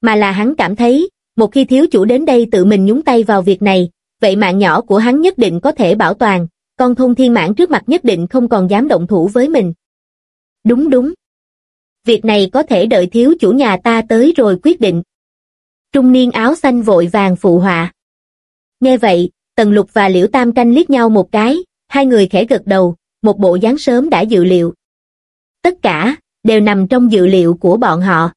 Mà là hắn cảm thấy, một khi thiếu chủ đến đây tự mình nhúng tay vào việc này, vậy mạng nhỏ của hắn nhất định có thể bảo toàn, con thôn thiên mãn trước mặt nhất định không còn dám động thủ với mình. Đúng đúng. Việc này có thể đợi thiếu chủ nhà ta tới rồi quyết định. Trung niên áo xanh vội vàng phụ họa. Nghe vậy, Tần Lục và Liễu Tam canh liếc nhau một cái, hai người khẽ gật đầu, một bộ dáng sớm đã dự liệu. Tất cả, đều nằm trong dự liệu của bọn họ.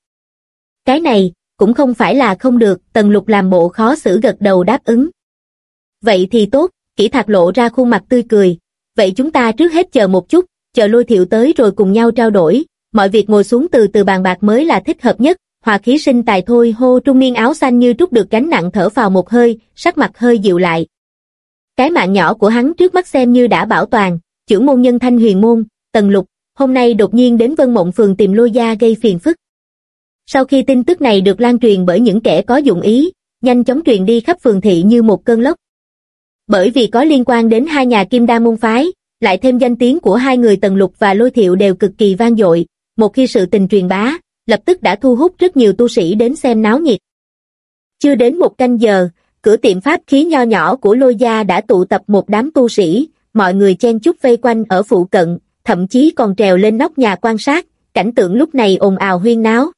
Cái này, cũng không phải là không được, Tần Lục làm bộ khó xử gật đầu đáp ứng. Vậy thì tốt, kỹ thạc lộ ra khuôn mặt tươi cười. Vậy chúng ta trước hết chờ một chút, chờ lôi thiệu tới rồi cùng nhau trao đổi, mọi việc ngồi xuống từ từ bàn bạc mới là thích hợp nhất, hòa khí sinh tài thôi hô trung niên áo xanh như trút được gánh nặng thở vào một hơi, sắc mặt hơi dịu lại. Cái mạng nhỏ của hắn trước mắt xem như đã bảo toàn, trưởng môn nhân thanh huyền môn, tần lục, hôm nay đột nhiên đến Vân Mộng Phường tìm lôi gia gây phiền phức. Sau khi tin tức này được lan truyền bởi những kẻ có dụng ý, nhanh chóng truyền đi khắp phường thị như một cơn lốc. Bởi vì có liên quan đến hai nhà kim đa môn phái, lại thêm danh tiếng của hai người Tần Lục và Lôi Thiệu đều cực kỳ vang dội, một khi sự tình truyền bá, lập tức đã thu hút rất nhiều tu sĩ đến xem náo nhiệt. Chưa đến một canh giờ, cửa tiệm pháp khí nho nhỏ của lôi gia đã tụ tập một đám tu sĩ, mọi người chen chúc vây quanh ở phụ cận, thậm chí còn trèo lên nóc nhà quan sát, cảnh tượng lúc này ồn ào huyên náo.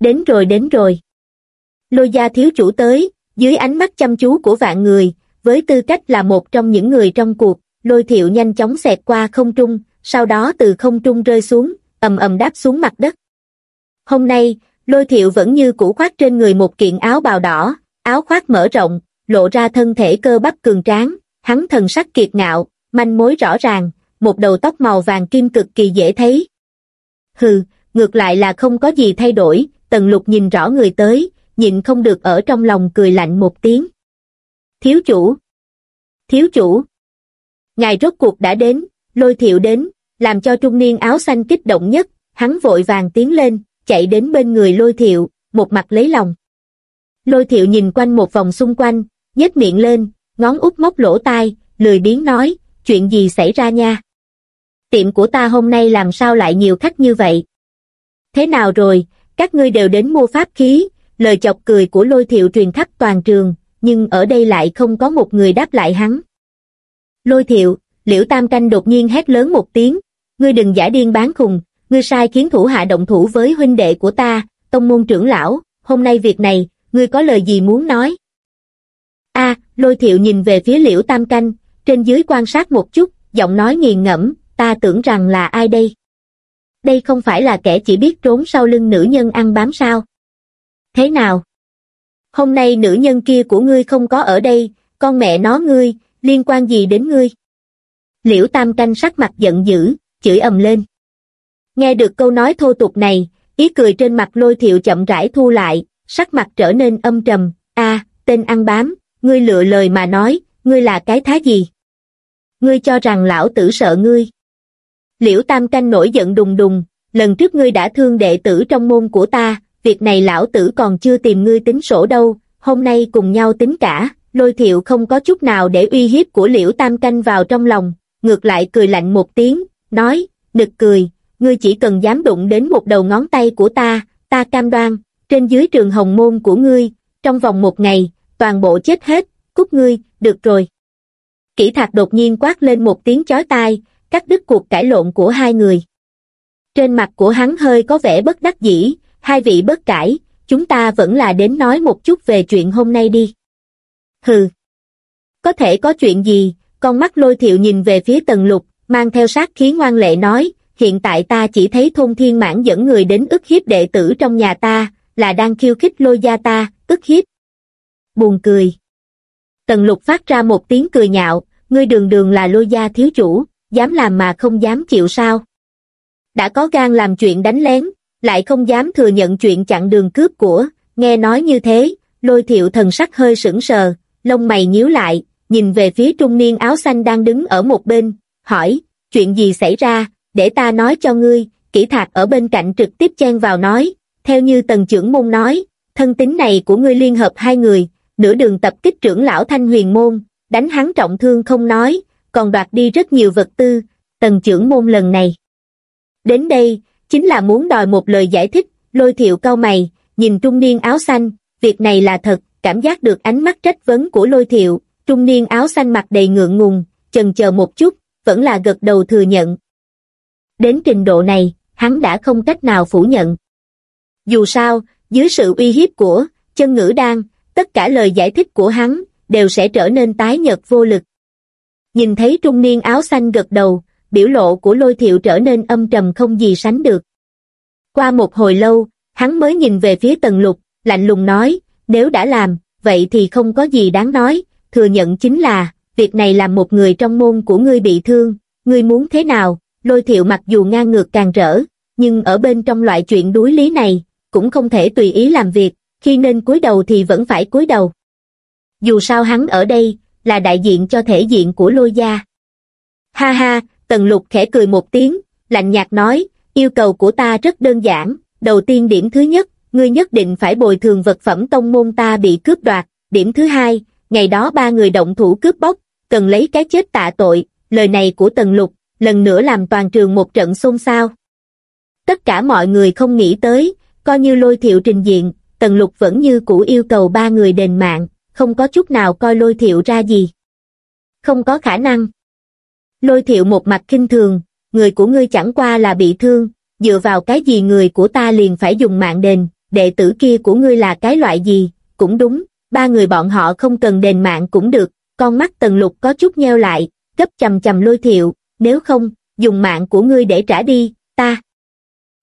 Đến rồi đến rồi. Lôi gia thiếu chủ tới, dưới ánh mắt chăm chú của vạn người, với tư cách là một trong những người trong cuộc, lôi thiệu nhanh chóng xẹt qua không trung, sau đó từ không trung rơi xuống, ầm ầm đáp xuống mặt đất. Hôm nay, lôi thiệu vẫn như cũ khoác trên người một kiện áo bào đỏ, áo khoác mở rộng, lộ ra thân thể cơ bắp cường tráng, hắn thần sắc kiệt ngạo, manh mối rõ ràng, một đầu tóc màu vàng kim cực kỳ dễ thấy. Hừ, ngược lại là không có gì thay đổi, tần lục nhìn rõ người tới, nhịn không được ở trong lòng cười lạnh một tiếng. Thiếu chủ! Thiếu chủ! Ngài rốt cuộc đã đến, lôi thiệu đến, làm cho trung niên áo xanh kích động nhất, hắn vội vàng tiến lên, chạy đến bên người lôi thiệu, một mặt lấy lòng. Lôi thiệu nhìn quanh một vòng xung quanh, nhếch miệng lên, ngón út móc lỗ tai, lười biếng nói, chuyện gì xảy ra nha? Tiệm của ta hôm nay làm sao lại nhiều khách như vậy? Thế nào rồi, các ngươi đều đến mua pháp khí, lời chọc cười của lôi thiệu truyền khắp toàn trường, nhưng ở đây lại không có một người đáp lại hắn. Lôi thiệu, liễu tam canh đột nhiên hét lớn một tiếng, ngươi đừng giả điên bán khùng, ngươi sai khiến thủ hạ động thủ với huynh đệ của ta, tông môn trưởng lão, hôm nay việc này, ngươi có lời gì muốn nói? a lôi thiệu nhìn về phía liễu tam canh, trên dưới quan sát một chút, giọng nói nghiền ngẫm, ta tưởng rằng là ai đây? Đây không phải là kẻ chỉ biết trốn sau lưng nữ nhân ăn bám sao? Thế nào? Hôm nay nữ nhân kia của ngươi không có ở đây, con mẹ nó ngươi, liên quan gì đến ngươi? Liễu Tam Canh sắc mặt giận dữ, chửi ầm lên. Nghe được câu nói thô tục này, ý cười trên mặt lôi thiệu chậm rãi thu lại, sắc mặt trở nên âm trầm, a tên ăn bám, ngươi lựa lời mà nói, ngươi là cái thá gì? Ngươi cho rằng lão tử sợ ngươi. Liễu Tam Canh nổi giận đùng đùng, lần trước ngươi đã thương đệ tử trong môn của ta, việc này lão tử còn chưa tìm ngươi tính sổ đâu, hôm nay cùng nhau tính cả, lôi thiệu không có chút nào để uy hiếp của liễu tam canh vào trong lòng, ngược lại cười lạnh một tiếng, nói, nực cười, ngươi chỉ cần dám đụng đến một đầu ngón tay của ta, ta cam đoan, trên dưới trường hồng môn của ngươi, trong vòng một ngày, toàn bộ chết hết, cút ngươi, được rồi. Kỷ thạc đột nhiên quát lên một tiếng chói tai, cắt đứt cuộc cãi lộn của hai người. Trên mặt của hắn hơi có vẻ bất đắc dĩ, hai vị bất cãi, chúng ta vẫn là đến nói một chút về chuyện hôm nay đi. Hừ. Có thể có chuyện gì, con mắt lôi thiệu nhìn về phía tần lục, mang theo sát khí ngoan lệ nói, hiện tại ta chỉ thấy thôn thiên mãn dẫn người đến ức hiếp đệ tử trong nhà ta, là đang khiêu khích lôi gia ta, ức hiếp. Buồn cười. Tần lục phát ra một tiếng cười nhạo, ngươi đường đường là lôi gia thiếu chủ, dám làm mà không dám chịu sao. Đã có gan làm chuyện đánh lén, lại không dám thừa nhận chuyện chặn đường cướp của, nghe nói như thế, lôi thiệu thần sắc hơi sững sờ, lông mày nhíu lại, nhìn về phía trung niên áo xanh đang đứng ở một bên, hỏi, chuyện gì xảy ra, để ta nói cho ngươi, kỹ thạc ở bên cạnh trực tiếp chen vào nói, theo như tần trưởng môn nói, thân tính này của ngươi liên hợp hai người, nửa đường tập kích trưởng lão thanh huyền môn, đánh hắn trọng thương không nói, còn đoạt đi rất nhiều vật tư, tần trưởng môn lần này. Đến đây, chính là muốn đòi một lời giải thích, lôi thiệu cao mày, nhìn trung niên áo xanh, việc này là thật, cảm giác được ánh mắt trách vấn của lôi thiệu, trung niên áo xanh mặt đầy ngượng ngùng, chần chờ một chút, vẫn là gật đầu thừa nhận. Đến trình độ này, hắn đã không cách nào phủ nhận. Dù sao, dưới sự uy hiếp của chân ngữ đan, tất cả lời giải thích của hắn đều sẽ trở nên tái nhật vô lực. Nhìn thấy trung niên áo xanh gật đầu, biểu lộ của lôi thiệu trở nên âm trầm không gì sánh được. Qua một hồi lâu, hắn mới nhìn về phía tần lục, lạnh lùng nói, nếu đã làm, vậy thì không có gì đáng nói, thừa nhận chính là, việc này làm một người trong môn của ngươi bị thương, ngươi muốn thế nào, lôi thiệu mặc dù ngang ngược càng rỡ, nhưng ở bên trong loại chuyện đối lý này, cũng không thể tùy ý làm việc, khi nên cúi đầu thì vẫn phải cúi đầu. Dù sao hắn ở đây, là đại diện cho thể diện của lôi gia. Ha ha, Tần lục khẽ cười một tiếng, lạnh nhạt nói, yêu cầu của ta rất đơn giản, đầu tiên điểm thứ nhất, ngươi nhất định phải bồi thường vật phẩm tông môn ta bị cướp đoạt, điểm thứ hai, ngày đó ba người động thủ cướp bóc, cần lấy cái chết tạ tội, lời này của tần lục, lần nữa làm toàn trường một trận xôn xao. Tất cả mọi người không nghĩ tới, coi như lôi thiệu trình diện, tần lục vẫn như cũ yêu cầu ba người đền mạng, không có chút nào coi lôi thiệu ra gì. Không có khả năng. Lôi thiệu một mặt kinh thường, người của ngươi chẳng qua là bị thương, dựa vào cái gì người của ta liền phải dùng mạng đền, đệ tử kia của ngươi là cái loại gì, cũng đúng, ba người bọn họ không cần đền mạng cũng được, con mắt tần lục có chút nheo lại, gấp chầm chầm lôi thiệu, nếu không, dùng mạng của ngươi để trả đi, ta.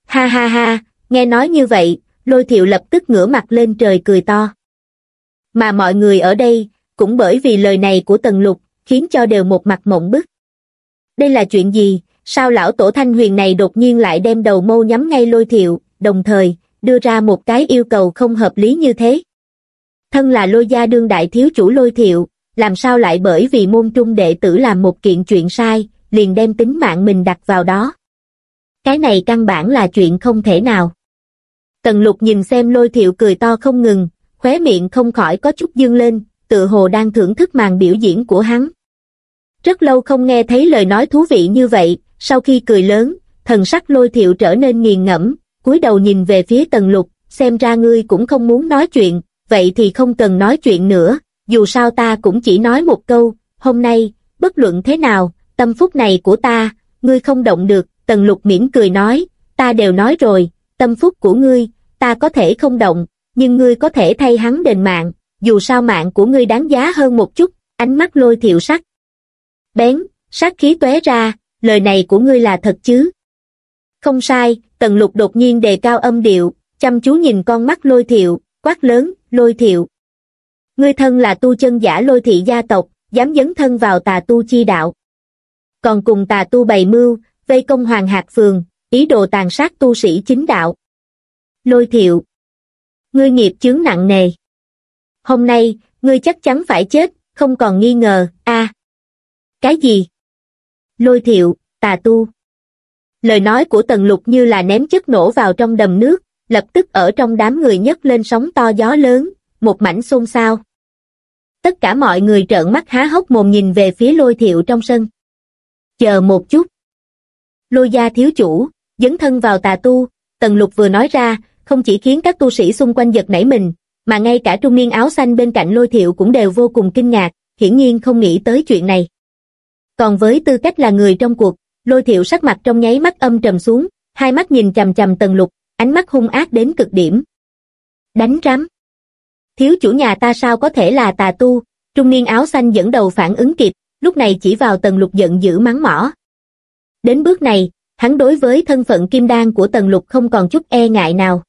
Ha ha ha, nghe nói như vậy, lôi thiệu lập tức ngửa mặt lên trời cười to. Mà mọi người ở đây, cũng bởi vì lời này của tần lục, khiến cho đều một mặt mộng bức. Đây là chuyện gì, sao lão tổ thanh huyền này đột nhiên lại đem đầu mâu nhắm ngay lôi thiệu, đồng thời, đưa ra một cái yêu cầu không hợp lý như thế. Thân là lôi gia đương đại thiếu chủ lôi thiệu, làm sao lại bởi vì môn trung đệ tử làm một kiện chuyện sai, liền đem tính mạng mình đặt vào đó. Cái này căn bản là chuyện không thể nào. Tần lục nhìn xem lôi thiệu cười to không ngừng, khóe miệng không khỏi có chút dương lên, tự hồ đang thưởng thức màn biểu diễn của hắn. Rất lâu không nghe thấy lời nói thú vị như vậy, sau khi cười lớn, thần sắc lôi thiệu trở nên nghiền ngẫm, cúi đầu nhìn về phía tần lục, xem ra ngươi cũng không muốn nói chuyện, vậy thì không cần nói chuyện nữa, dù sao ta cũng chỉ nói một câu, hôm nay, bất luận thế nào, tâm phúc này của ta, ngươi không động được, tần lục mỉm cười nói, ta đều nói rồi, tâm phúc của ngươi, ta có thể không động, nhưng ngươi có thể thay hắn đền mạng, dù sao mạng của ngươi đáng giá hơn một chút, ánh mắt lôi thiệu sắc. Bén, sát khí tuế ra, lời này của ngươi là thật chứ? Không sai, tần lục đột nhiên đề cao âm điệu, chăm chú nhìn con mắt lôi thiệu, quát lớn, lôi thiệu. Ngươi thân là tu chân giả lôi thị gia tộc, dám dấn thân vào tà tu chi đạo. Còn cùng tà tu bày mưu, vây công hoàng hạt phường, ý đồ tàn sát tu sĩ chính đạo. Lôi thiệu. Ngươi nghiệp chướng nặng nề. Hôm nay, ngươi chắc chắn phải chết, không còn nghi ngờ, a Cái gì? Lôi thiệu, tà tu. Lời nói của Tần Lục như là ném chất nổ vào trong đầm nước, lập tức ở trong đám người nhấc lên sóng to gió lớn, một mảnh xôn xao. Tất cả mọi người trợn mắt há hốc mồm nhìn về phía lôi thiệu trong sân. Chờ một chút. Lôi gia thiếu chủ, dấn thân vào tà tu, Tần Lục vừa nói ra, không chỉ khiến các tu sĩ xung quanh giật nảy mình, mà ngay cả trung niên áo xanh bên cạnh lôi thiệu cũng đều vô cùng kinh ngạc, hiển nhiên không nghĩ tới chuyện này. Còn với tư cách là người trong cuộc, lôi thiệu sắc mặt trong nháy mắt âm trầm xuống, hai mắt nhìn chầm chầm tần lục, ánh mắt hung ác đến cực điểm. Đánh rắm. Thiếu chủ nhà ta sao có thể là tà tu, trung niên áo xanh dẫn đầu phản ứng kịp, lúc này chỉ vào tần lục giận dữ mắng mỏ. Đến bước này, hắn đối với thân phận kim đan của tần lục không còn chút e ngại nào.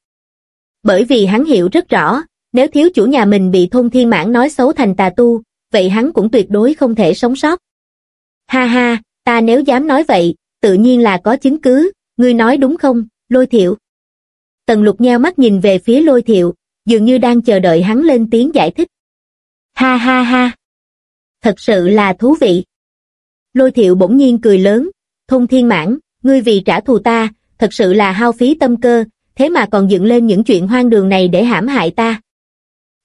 Bởi vì hắn hiểu rất rõ, nếu thiếu chủ nhà mình bị thôn thiên mãn nói xấu thành tà tu, vậy hắn cũng tuyệt đối không thể sống sót. Ha ha, ta nếu dám nói vậy, tự nhiên là có chứng cứ, ngươi nói đúng không, lôi thiệu. Tần lục nheo mắt nhìn về phía lôi thiệu, dường như đang chờ đợi hắn lên tiếng giải thích. Ha ha ha. Thật sự là thú vị. Lôi thiệu bỗng nhiên cười lớn, thôn thiên mãn, ngươi vì trả thù ta, thật sự là hao phí tâm cơ, thế mà còn dựng lên những chuyện hoang đường này để hãm hại ta.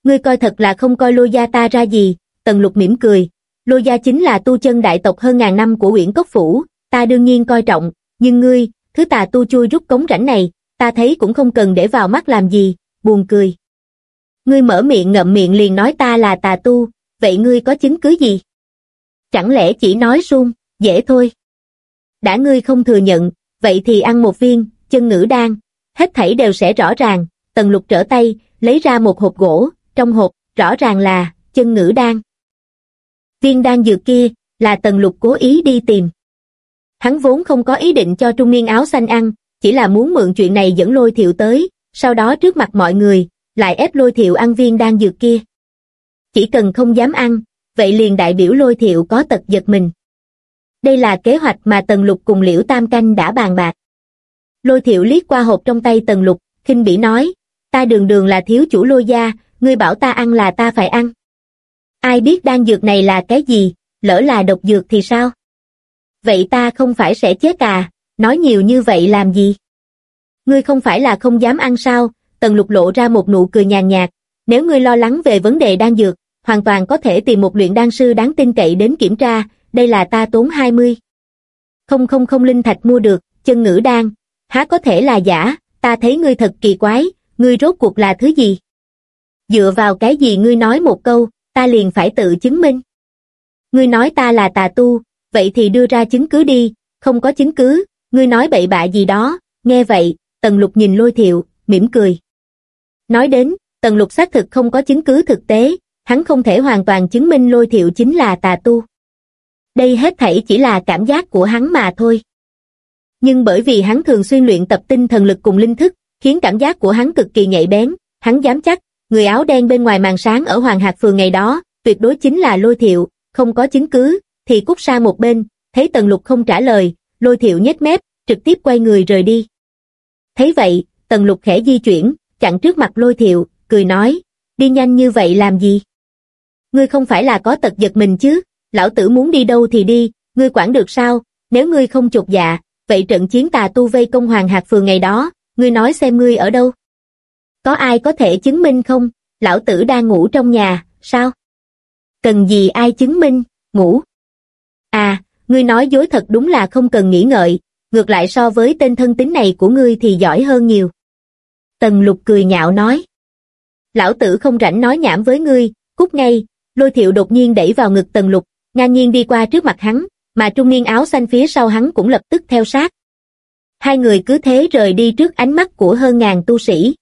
Ngươi coi thật là không coi lôi gia ta ra gì, tần lục mỉm cười, lôi gia chính là tu chân đại tộc hơn ngàn năm của uyển cốc phủ, ta đương nhiên coi trọng, nhưng ngươi, thứ tà tu chui rút cống rãnh này, ta thấy cũng không cần để vào mắt làm gì, buồn cười. Ngươi mở miệng ngậm miệng liền nói ta là tà tu, vậy ngươi có chứng cứ gì? Chẳng lẽ chỉ nói suông, dễ thôi. Đã ngươi không thừa nhận, vậy thì ăn một viên, chân ngữ đan, hết thảy đều sẽ rõ ràng, tần lục trở tay, lấy ra một hộp gỗ, trong hộp, rõ ràng là, chân ngữ đan. Viên đan dược kia, là tần lục cố ý đi tìm. Hắn vốn không có ý định cho trung niên áo xanh ăn, chỉ là muốn mượn chuyện này dẫn lôi thiệu tới, sau đó trước mặt mọi người, lại ép lôi thiệu ăn viên đan dược kia. Chỉ cần không dám ăn, vậy liền đại biểu lôi thiệu có tật giật mình. Đây là kế hoạch mà Tần Lục cùng Liễu Tam Canh đã bàn bạc. Lôi thiệu liếc qua hộp trong tay Tần Lục, khinh bỉ nói, ta đường đường là thiếu chủ lôi gia, ngươi bảo ta ăn là ta phải ăn. Ai biết đan dược này là cái gì, lỡ là độc dược thì sao? Vậy ta không phải sẽ chết à, nói nhiều như vậy làm gì? Ngươi không phải là không dám ăn sao, tần lục lộ ra một nụ cười nhàn nhạt, nếu ngươi lo lắng về vấn đề đan dược, hoàn toàn có thể tìm một luyện đan sư đáng tin cậy đến kiểm tra, đây là ta tốn 20. Không không không linh thạch mua được, chân ngữ đan, há có thể là giả, ta thấy ngươi thật kỳ quái, ngươi rốt cuộc là thứ gì? Dựa vào cái gì ngươi nói một câu, ta liền phải tự chứng minh. Ngươi nói ta là tà tu, vậy thì đưa ra chứng cứ đi, không có chứng cứ, ngươi nói bậy bạ gì đó, nghe vậy, tần lục nhìn lôi thiệu, mỉm cười. Nói đến, tần lục xác thực không có chứng cứ thực tế, hắn không thể hoàn toàn chứng minh lôi thiệu chính là tà tu. Đây hết thảy chỉ là cảm giác của hắn mà thôi. Nhưng bởi vì hắn thường xuyên luyện tập tinh thần lực cùng linh thức, khiến cảm giác của hắn cực kỳ nhạy bén, hắn dám chắc, người áo đen bên ngoài màn sáng ở Hoàng Hạc Phường ngày đó, tuyệt đối chính là lôi thiệu, không có chứng cứ, thì cút xa một bên, thấy Tần Lục không trả lời, lôi thiệu nhếch mép, trực tiếp quay người rời đi. Thấy vậy, Tần Lục khẽ di chuyển, chặn trước mặt lôi thiệu, cười nói, đi nhanh như vậy làm gì? Ngươi không phải là có tật giật mình chứ, lão tử muốn đi đâu thì đi, ngươi quản được sao, nếu ngươi không chột dạ, vậy trận chiến tà tu vây công hoàng hạt phường ngày đó, ngươi nói xem ngươi ở đâu? Có ai có thể chứng minh không? Lão tử đang ngủ trong nhà, sao? Cần gì ai chứng minh, ngủ? À, ngươi nói dối thật đúng là không cần nghĩ ngợi, ngược lại so với tên thân tính này của ngươi thì giỏi hơn nhiều. Tần lục cười nhạo nói. Lão tử không rảnh nói nhảm với ngươi, cút ngay, lôi thiệu đột nhiên đẩy vào ngực tần lục, ngang nhiên đi qua trước mặt hắn, mà trung niên áo xanh phía sau hắn cũng lập tức theo sát. Hai người cứ thế rời đi trước ánh mắt của hơn ngàn tu sĩ.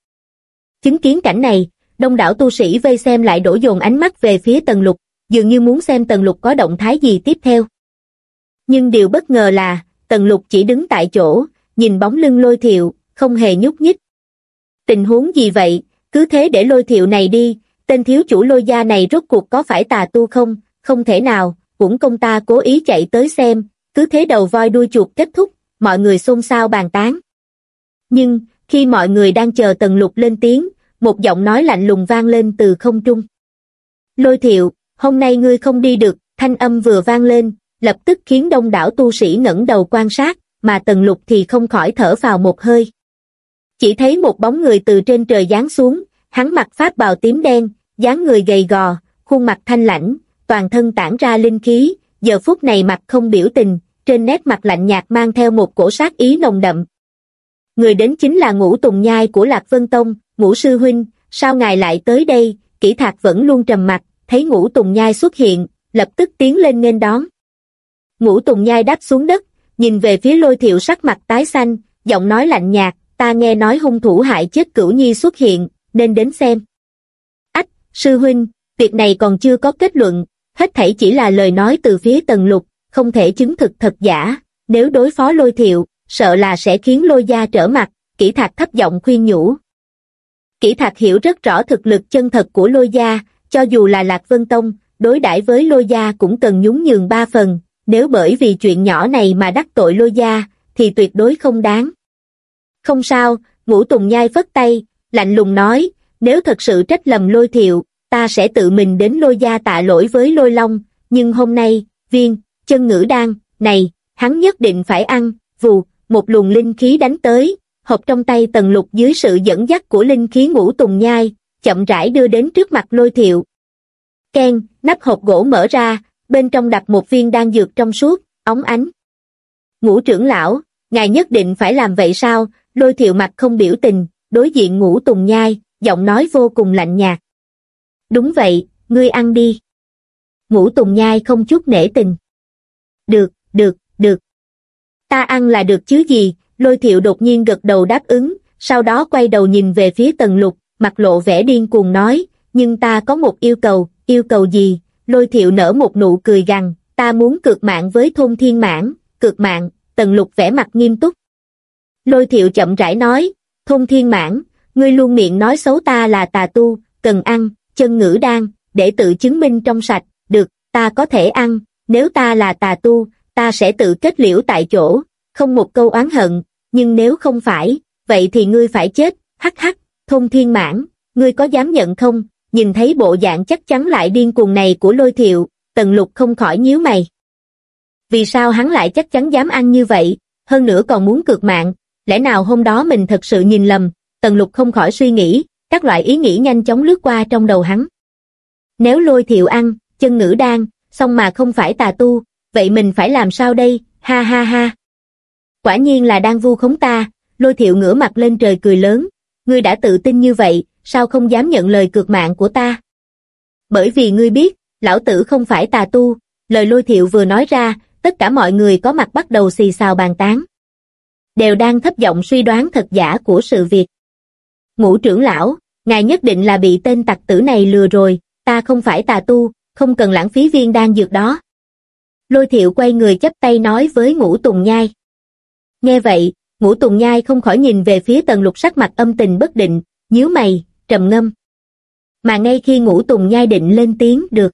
Chứng kiến cảnh này, đông đảo tu sĩ vây xem lại đổ dồn ánh mắt về phía tần lục, dường như muốn xem tần lục có động thái gì tiếp theo. Nhưng điều bất ngờ là, tần lục chỉ đứng tại chỗ, nhìn bóng lưng lôi thiệu, không hề nhúc nhích. Tình huống gì vậy, cứ thế để lôi thiệu này đi, tên thiếu chủ lôi gia này rốt cuộc có phải tà tu không, không thể nào, cũng công ta cố ý chạy tới xem, cứ thế đầu voi đuôi chuột kết thúc, mọi người xôn xao bàn tán. Nhưng, khi mọi người đang chờ tần lục lên tiếng, một giọng nói lạnh lùng vang lên từ không trung. Lôi thiệu, hôm nay ngươi không đi được, thanh âm vừa vang lên, lập tức khiến đông đảo tu sĩ ngẩng đầu quan sát, mà tần lục thì không khỏi thở vào một hơi. Chỉ thấy một bóng người từ trên trời giáng xuống, hắn mặc pháp bào tím đen, dáng người gầy gò, khuôn mặt thanh lãnh, toàn thân tản ra linh khí, giờ phút này mặt không biểu tình, trên nét mặt lạnh nhạt mang theo một cổ sát ý nồng đậm. Người đến chính là ngũ tùng nhai của Lạc Vân Tông, ngũ sư huynh, sao ngài lại tới đây, kỹ thạc vẫn luôn trầm mặt, thấy ngũ tùng nhai xuất hiện, lập tức tiến lên nghênh đón. Ngũ tùng nhai đáp xuống đất, nhìn về phía lôi thiệu sắc mặt tái xanh, giọng nói lạnh nhạt, ta nghe nói hung thủ hại chết cửu nhi xuất hiện, nên đến xem. Ách, sư huynh, việc này còn chưa có kết luận, hết thảy chỉ là lời nói từ phía tần lục, không thể chứng thực thật giả, nếu đối phó lôi thiệu, sợ là sẽ khiến lôi gia trở mặt, kỹ thạc thấp giọng khuyên nhủ. Kỹ thạc hiểu rất rõ thực lực chân thật của lôi gia, cho dù là Lạc Vân Tông, đối đãi với lôi gia cũng cần nhún nhường ba phần, nếu bởi vì chuyện nhỏ này mà đắc tội lôi gia, thì tuyệt đối không đáng. Không sao, ngũ tùng nhai phất tay, lạnh lùng nói, nếu thật sự trách lầm lôi thiệu, ta sẽ tự mình đến lôi gia tạ lỗi với lôi long, nhưng hôm nay, viên, chân ngữ đan, này, hắn nhất định phải ăn, vù, một luồng linh khí đánh tới, hộp trong tay tần lục dưới sự dẫn dắt của linh khí ngũ tùng nhai, chậm rãi đưa đến trước mặt lôi thiệu. Ken, nắp hộp gỗ mở ra, bên trong đặt một viên đan dược trong suốt, óng ánh. Ngũ trưởng lão, ngài nhất định phải làm vậy sao, lôi thiệu mặt không biểu tình, đối diện ngũ tùng nhai, giọng nói vô cùng lạnh nhạt. Đúng vậy, ngươi ăn đi. Ngũ tùng nhai không chút nể tình. Được, được, được. Ta ăn là được chứ gì, lôi thiệu đột nhiên gật đầu đáp ứng, sau đó quay đầu nhìn về phía tần lục, mặt lộ vẻ điên cuồng nói, nhưng ta có một yêu cầu, yêu cầu gì, lôi thiệu nở một nụ cười gằn, ta muốn cược mạng với thôn thiên mãn, cược mạng, tần lục vẻ mặt nghiêm túc. Lôi thiệu chậm rãi nói, thôn thiên mãn, ngươi luôn miệng nói xấu ta là tà tu, cần ăn, chân ngữ đan, để tự chứng minh trong sạch, được, ta có thể ăn, nếu ta là tà tu, ta sẽ tự kết liễu tại chỗ, không một câu oán hận, nhưng nếu không phải, vậy thì ngươi phải chết, hắc hắc, thôn thiên mãn, ngươi có dám nhận không, nhìn thấy bộ dạng chắc chắn lại điên cuồng này của lôi thiệu, tần lục không khỏi nhíu mày. Vì sao hắn lại chắc chắn dám ăn như vậy, hơn nữa còn muốn cược mạng, lẽ nào hôm đó mình thật sự nhìn lầm, tần lục không khỏi suy nghĩ, các loại ý nghĩ nhanh chóng lướt qua trong đầu hắn. Nếu lôi thiệu ăn, chân ngữ đan, xong mà không phải tà tu, vậy mình phải làm sao đây, ha ha ha. Quả nhiên là đang vu khống ta, lôi thiệu ngửa mặt lên trời cười lớn, ngươi đã tự tin như vậy, sao không dám nhận lời cược mạng của ta? Bởi vì ngươi biết, lão tử không phải tà tu, lời lôi thiệu vừa nói ra, tất cả mọi người có mặt bắt đầu xì xào bàn tán. Đều đang thấp giọng suy đoán thật giả của sự việc. Ngũ trưởng lão, ngài nhất định là bị tên tặc tử này lừa rồi, ta không phải tà tu, không cần lãng phí viên đan dược đó. Lôi thiệu quay người chấp tay nói với ngũ tùng nhai. Nghe vậy, ngũ tùng nhai không khỏi nhìn về phía tần lục sắc mặt âm tình bất định, nhíu mày, trầm ngâm. Mà ngay khi ngũ tùng nhai định lên tiếng được.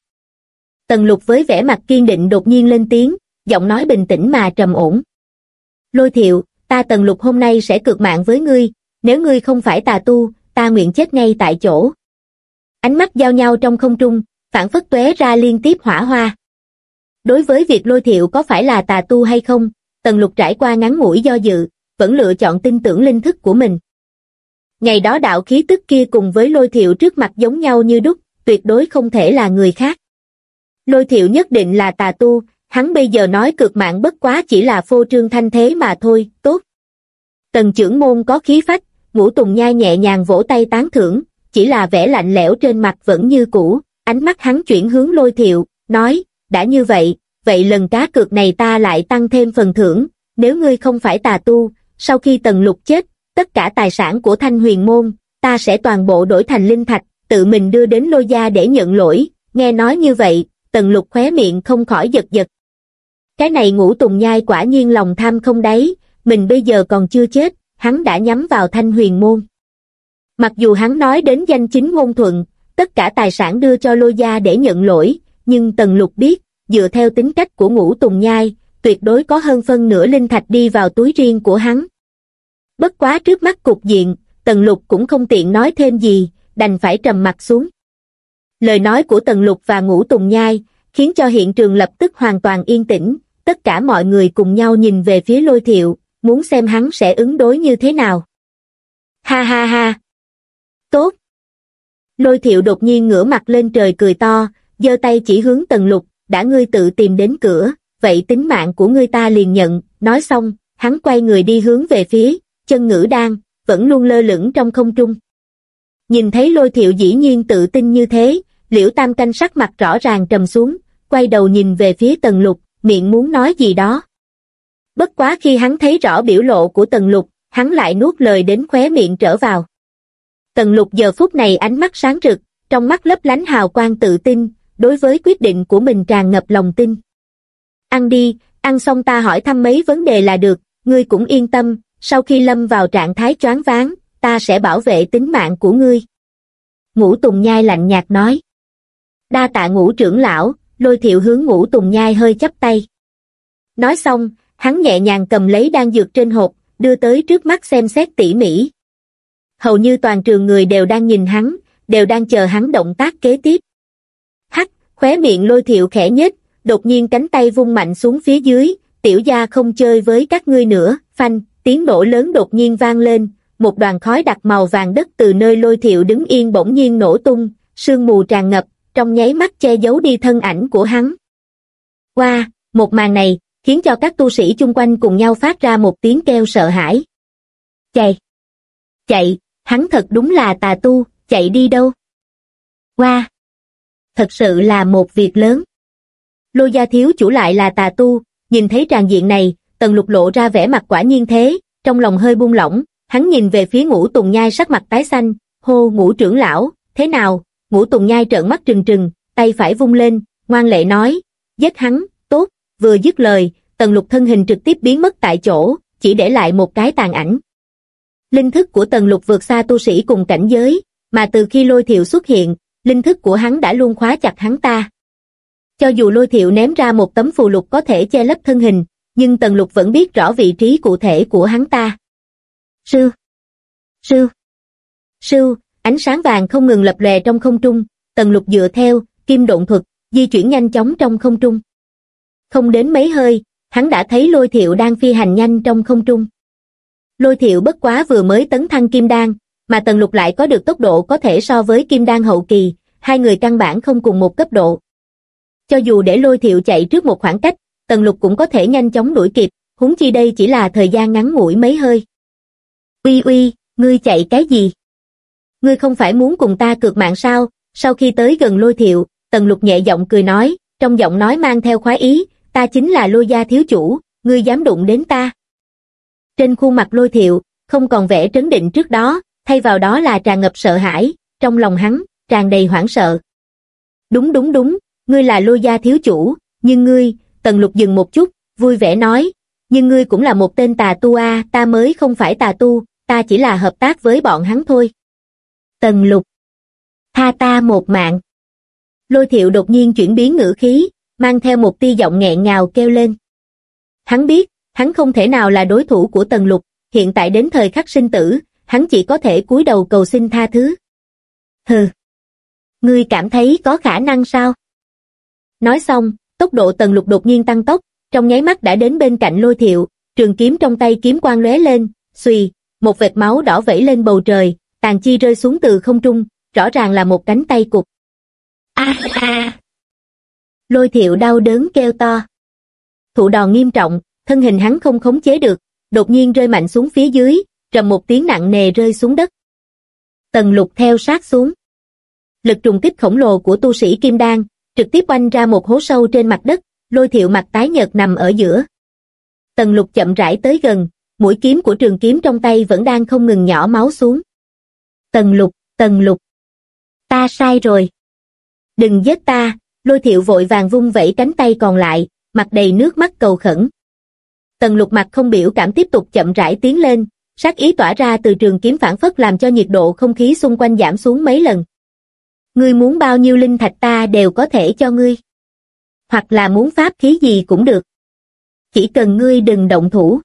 Tần lục với vẻ mặt kiên định đột nhiên lên tiếng, giọng nói bình tĩnh mà trầm ổn. Lôi thiệu, ta tần lục hôm nay sẽ cược mạng với ngươi, nếu ngươi không phải tà tu, ta nguyện chết ngay tại chỗ. Ánh mắt giao nhau trong không trung, phản phất tuế ra liên tiếp hỏa hoa. Đối với việc lôi thiệu có phải là tà tu hay không, tần lục trải qua ngắn ngủi do dự, vẫn lựa chọn tin tưởng linh thức của mình. Ngày đó đạo khí tức kia cùng với lôi thiệu trước mặt giống nhau như đúc, tuyệt đối không thể là người khác. Lôi thiệu nhất định là tà tu, hắn bây giờ nói cực mạng bất quá chỉ là phô trương thanh thế mà thôi, tốt. Tần trưởng môn có khí phách, ngũ tùng nhai nhẹ nhàng vỗ tay tán thưởng, chỉ là vẻ lạnh lẽo trên mặt vẫn như cũ, ánh mắt hắn chuyển hướng lôi thiệu, nói, đã như vậy, vậy lần cá cược này ta lại tăng thêm phần thưởng, nếu ngươi không phải tà tu, sau khi tần lục chết, tất cả tài sản của thanh huyền môn, ta sẽ toàn bộ đổi thành linh thạch, tự mình đưa đến lôi gia để nhận lỗi, nghe nói như vậy, tần lục khóe miệng không khỏi giật giật. Cái này ngũ tùng nhai quả nhiên lòng tham không đáy, mình bây giờ còn chưa chết, hắn đã nhắm vào thanh huyền môn. Mặc dù hắn nói đến danh chính ngôn thuận, tất cả tài sản đưa cho lôi gia để nhận lỗi, nhưng tần lục biết, dựa theo tính cách của ngũ tùng nhai, tuyệt đối có hơn phân nửa linh thạch đi vào túi riêng của hắn. Bất quá trước mắt cục diện, Tần Lục cũng không tiện nói thêm gì, đành phải trầm mặt xuống. Lời nói của Tần Lục và Ngũ Tùng Nhai, khiến cho hiện trường lập tức hoàn toàn yên tĩnh, tất cả mọi người cùng nhau nhìn về phía lôi thiệu, muốn xem hắn sẽ ứng đối như thế nào. Ha ha ha! Tốt! Lôi thiệu đột nhiên ngửa mặt lên trời cười to, giơ tay chỉ hướng Tần Lục, đã ngươi tự tìm đến cửa, vậy tính mạng của ngươi ta liền nhận, nói xong, hắn quay người đi hướng về phía, chân ngữ đang vẫn luôn lơ lửng trong không trung. Nhìn thấy lôi thiệu dĩ nhiên tự tin như thế, liễu tam canh sắc mặt rõ ràng trầm xuống, quay đầu nhìn về phía tần lục, miệng muốn nói gì đó. Bất quá khi hắn thấy rõ biểu lộ của tần lục, hắn lại nuốt lời đến khóe miệng trở vào. Tần lục giờ phút này ánh mắt sáng rực, trong mắt lấp lánh hào quang tự tin, đối với quyết định của mình tràn ngập lòng tin. Ăn đi, ăn xong ta hỏi thăm mấy vấn đề là được, ngươi cũng yên tâm, sau khi lâm vào trạng thái choáng váng, ta sẽ bảo vệ tính mạng của ngươi. Ngũ Tùng Nhai lạnh nhạt nói. Đa tạ ngũ trưởng lão, lôi thiệu hướng ngũ Tùng Nhai hơi chắp tay. Nói xong, hắn nhẹ nhàng cầm lấy đan dược trên hộp, đưa tới trước mắt xem xét tỉ mỉ. Hầu như toàn trường người đều đang nhìn hắn, đều đang chờ hắn động tác kế tiếp. Hắc, khóe miệng lôi thiệu khẽ nhếch, đột nhiên cánh tay vung mạnh xuống phía dưới, tiểu gia không chơi với các ngươi nữa, phanh, tiếng nổ lớn đột nhiên vang lên, một đoàn khói đặc màu vàng đất từ nơi lôi thiệu đứng yên bỗng nhiên nổ tung, sương mù tràn ngập, trong nháy mắt che giấu đi thân ảnh của hắn. Qua, wow, một màn này, khiến cho các tu sĩ chung quanh cùng nhau phát ra một tiếng kêu sợ hãi. Chạy! Chạy! Hắn thật đúng là tà tu, chạy đi đâu? Qua! Wow. Thật sự là một việc lớn. Lô gia thiếu chủ lại là tà tu, nhìn thấy tràn diện này, tần lục lộ ra vẻ mặt quả nhiên thế, trong lòng hơi buông lỏng, hắn nhìn về phía ngũ tùng nhai sắc mặt tái xanh, hô ngũ trưởng lão, thế nào, ngũ tùng nhai trợn mắt trừng trừng, tay phải vung lên, ngoan lệ nói, giết hắn, vừa dứt lời, tần lục thân hình trực tiếp biến mất tại chỗ, chỉ để lại một cái tàn ảnh. Linh thức của tần lục vượt xa tu sĩ cùng cảnh giới, mà từ khi lôi thiệu xuất hiện, linh thức của hắn đã luôn khóa chặt hắn ta. Cho dù lôi thiệu ném ra một tấm phù lục có thể che lấp thân hình, nhưng Tần Lục vẫn biết rõ vị trí cụ thể của hắn ta. Sư! Sư! Sư! Ánh sáng vàng không ngừng lập lè trong không trung, Tần Lục dựa theo, kim độn thuật, di chuyển nhanh chóng trong không trung. Không đến mấy hơi, hắn đã thấy lôi thiệu đang phi hành nhanh trong không trung. Lôi thiệu bất quá vừa mới tấn thăng kim đan, mà Tần Lục lại có được tốc độ có thể so với kim đan hậu kỳ, hai người căn bản không cùng một cấp độ. Cho dù để lôi thiệu chạy trước một khoảng cách, Tần Lục cũng có thể nhanh chóng đuổi kịp, huống chi đây chỉ là thời gian ngắn ngủi mấy hơi. Uy uy, ngươi chạy cái gì? Ngươi không phải muốn cùng ta cược mạng sao? Sau khi tới gần lôi thiệu, tần lục nhẹ giọng cười nói, trong giọng nói mang theo khoái ý, ta chính là lôi gia thiếu chủ, ngươi dám đụng đến ta. Trên khuôn mặt lôi thiệu, không còn vẻ trấn định trước đó, thay vào đó là tràn ngập sợ hãi, trong lòng hắn, tràn đầy hoảng sợ. Đúng đúng đúng, ngươi là lôi gia thiếu chủ, nhưng ngươi, tần lục dừng một chút, vui vẻ nói, nhưng ngươi cũng là một tên tà tu a, ta mới không phải tà tu, ta chỉ là hợp tác với bọn hắn thôi. Tần lục, tha ta một mạng. Lôi thiệu đột nhiên chuyển biến ngữ khí, mang theo một tia giọng nghẹn ngào kêu lên. Hắn biết, hắn không thể nào là đối thủ của tần lục, hiện tại đến thời khắc sinh tử, hắn chỉ có thể cúi đầu cầu xin tha thứ. Hừ. Ngươi cảm thấy có khả năng sao? Nói xong, tốc độ tần lục đột nhiên tăng tốc, trong nháy mắt đã đến bên cạnh lôi thiệu, trường kiếm trong tay kiếm quang lóe lên, xùy, một vệt máu đỏ vẫy lên bầu trời, tàn chi rơi xuống từ không trung, rõ ràng là một cánh tay cục. A a. Lôi thiệu đau đớn kêu to. Thụ đòn nghiêm trọng, thân hình hắn không khống chế được, đột nhiên rơi mạnh xuống phía dưới, trầm một tiếng nặng nề rơi xuống đất. Tần lục theo sát xuống. Lực trùng kích khổng lồ của tu sĩ Kim Đan, trực tiếp oanh ra một hố sâu trên mặt đất, lôi thiệu mặt tái nhợt nằm ở giữa. Tần lục chậm rãi tới gần, mũi kiếm của trường kiếm trong tay vẫn đang không ngừng nhỏ máu xuống. Tần lục, tần lục. Ta sai rồi. Đừng giết ta, lôi thiệu vội vàng vung vẩy cánh tay còn lại, mặt đầy nước mắt cầu khẩn. Tần lục mặt không biểu cảm tiếp tục chậm rãi tiến lên, sát ý tỏa ra từ trường kiếm phản phất làm cho nhiệt độ không khí xung quanh giảm xuống mấy lần. Ngươi muốn bao nhiêu linh thạch ta đều có thể cho ngươi. Hoặc là muốn pháp khí gì cũng được. Chỉ cần ngươi đừng động thủ.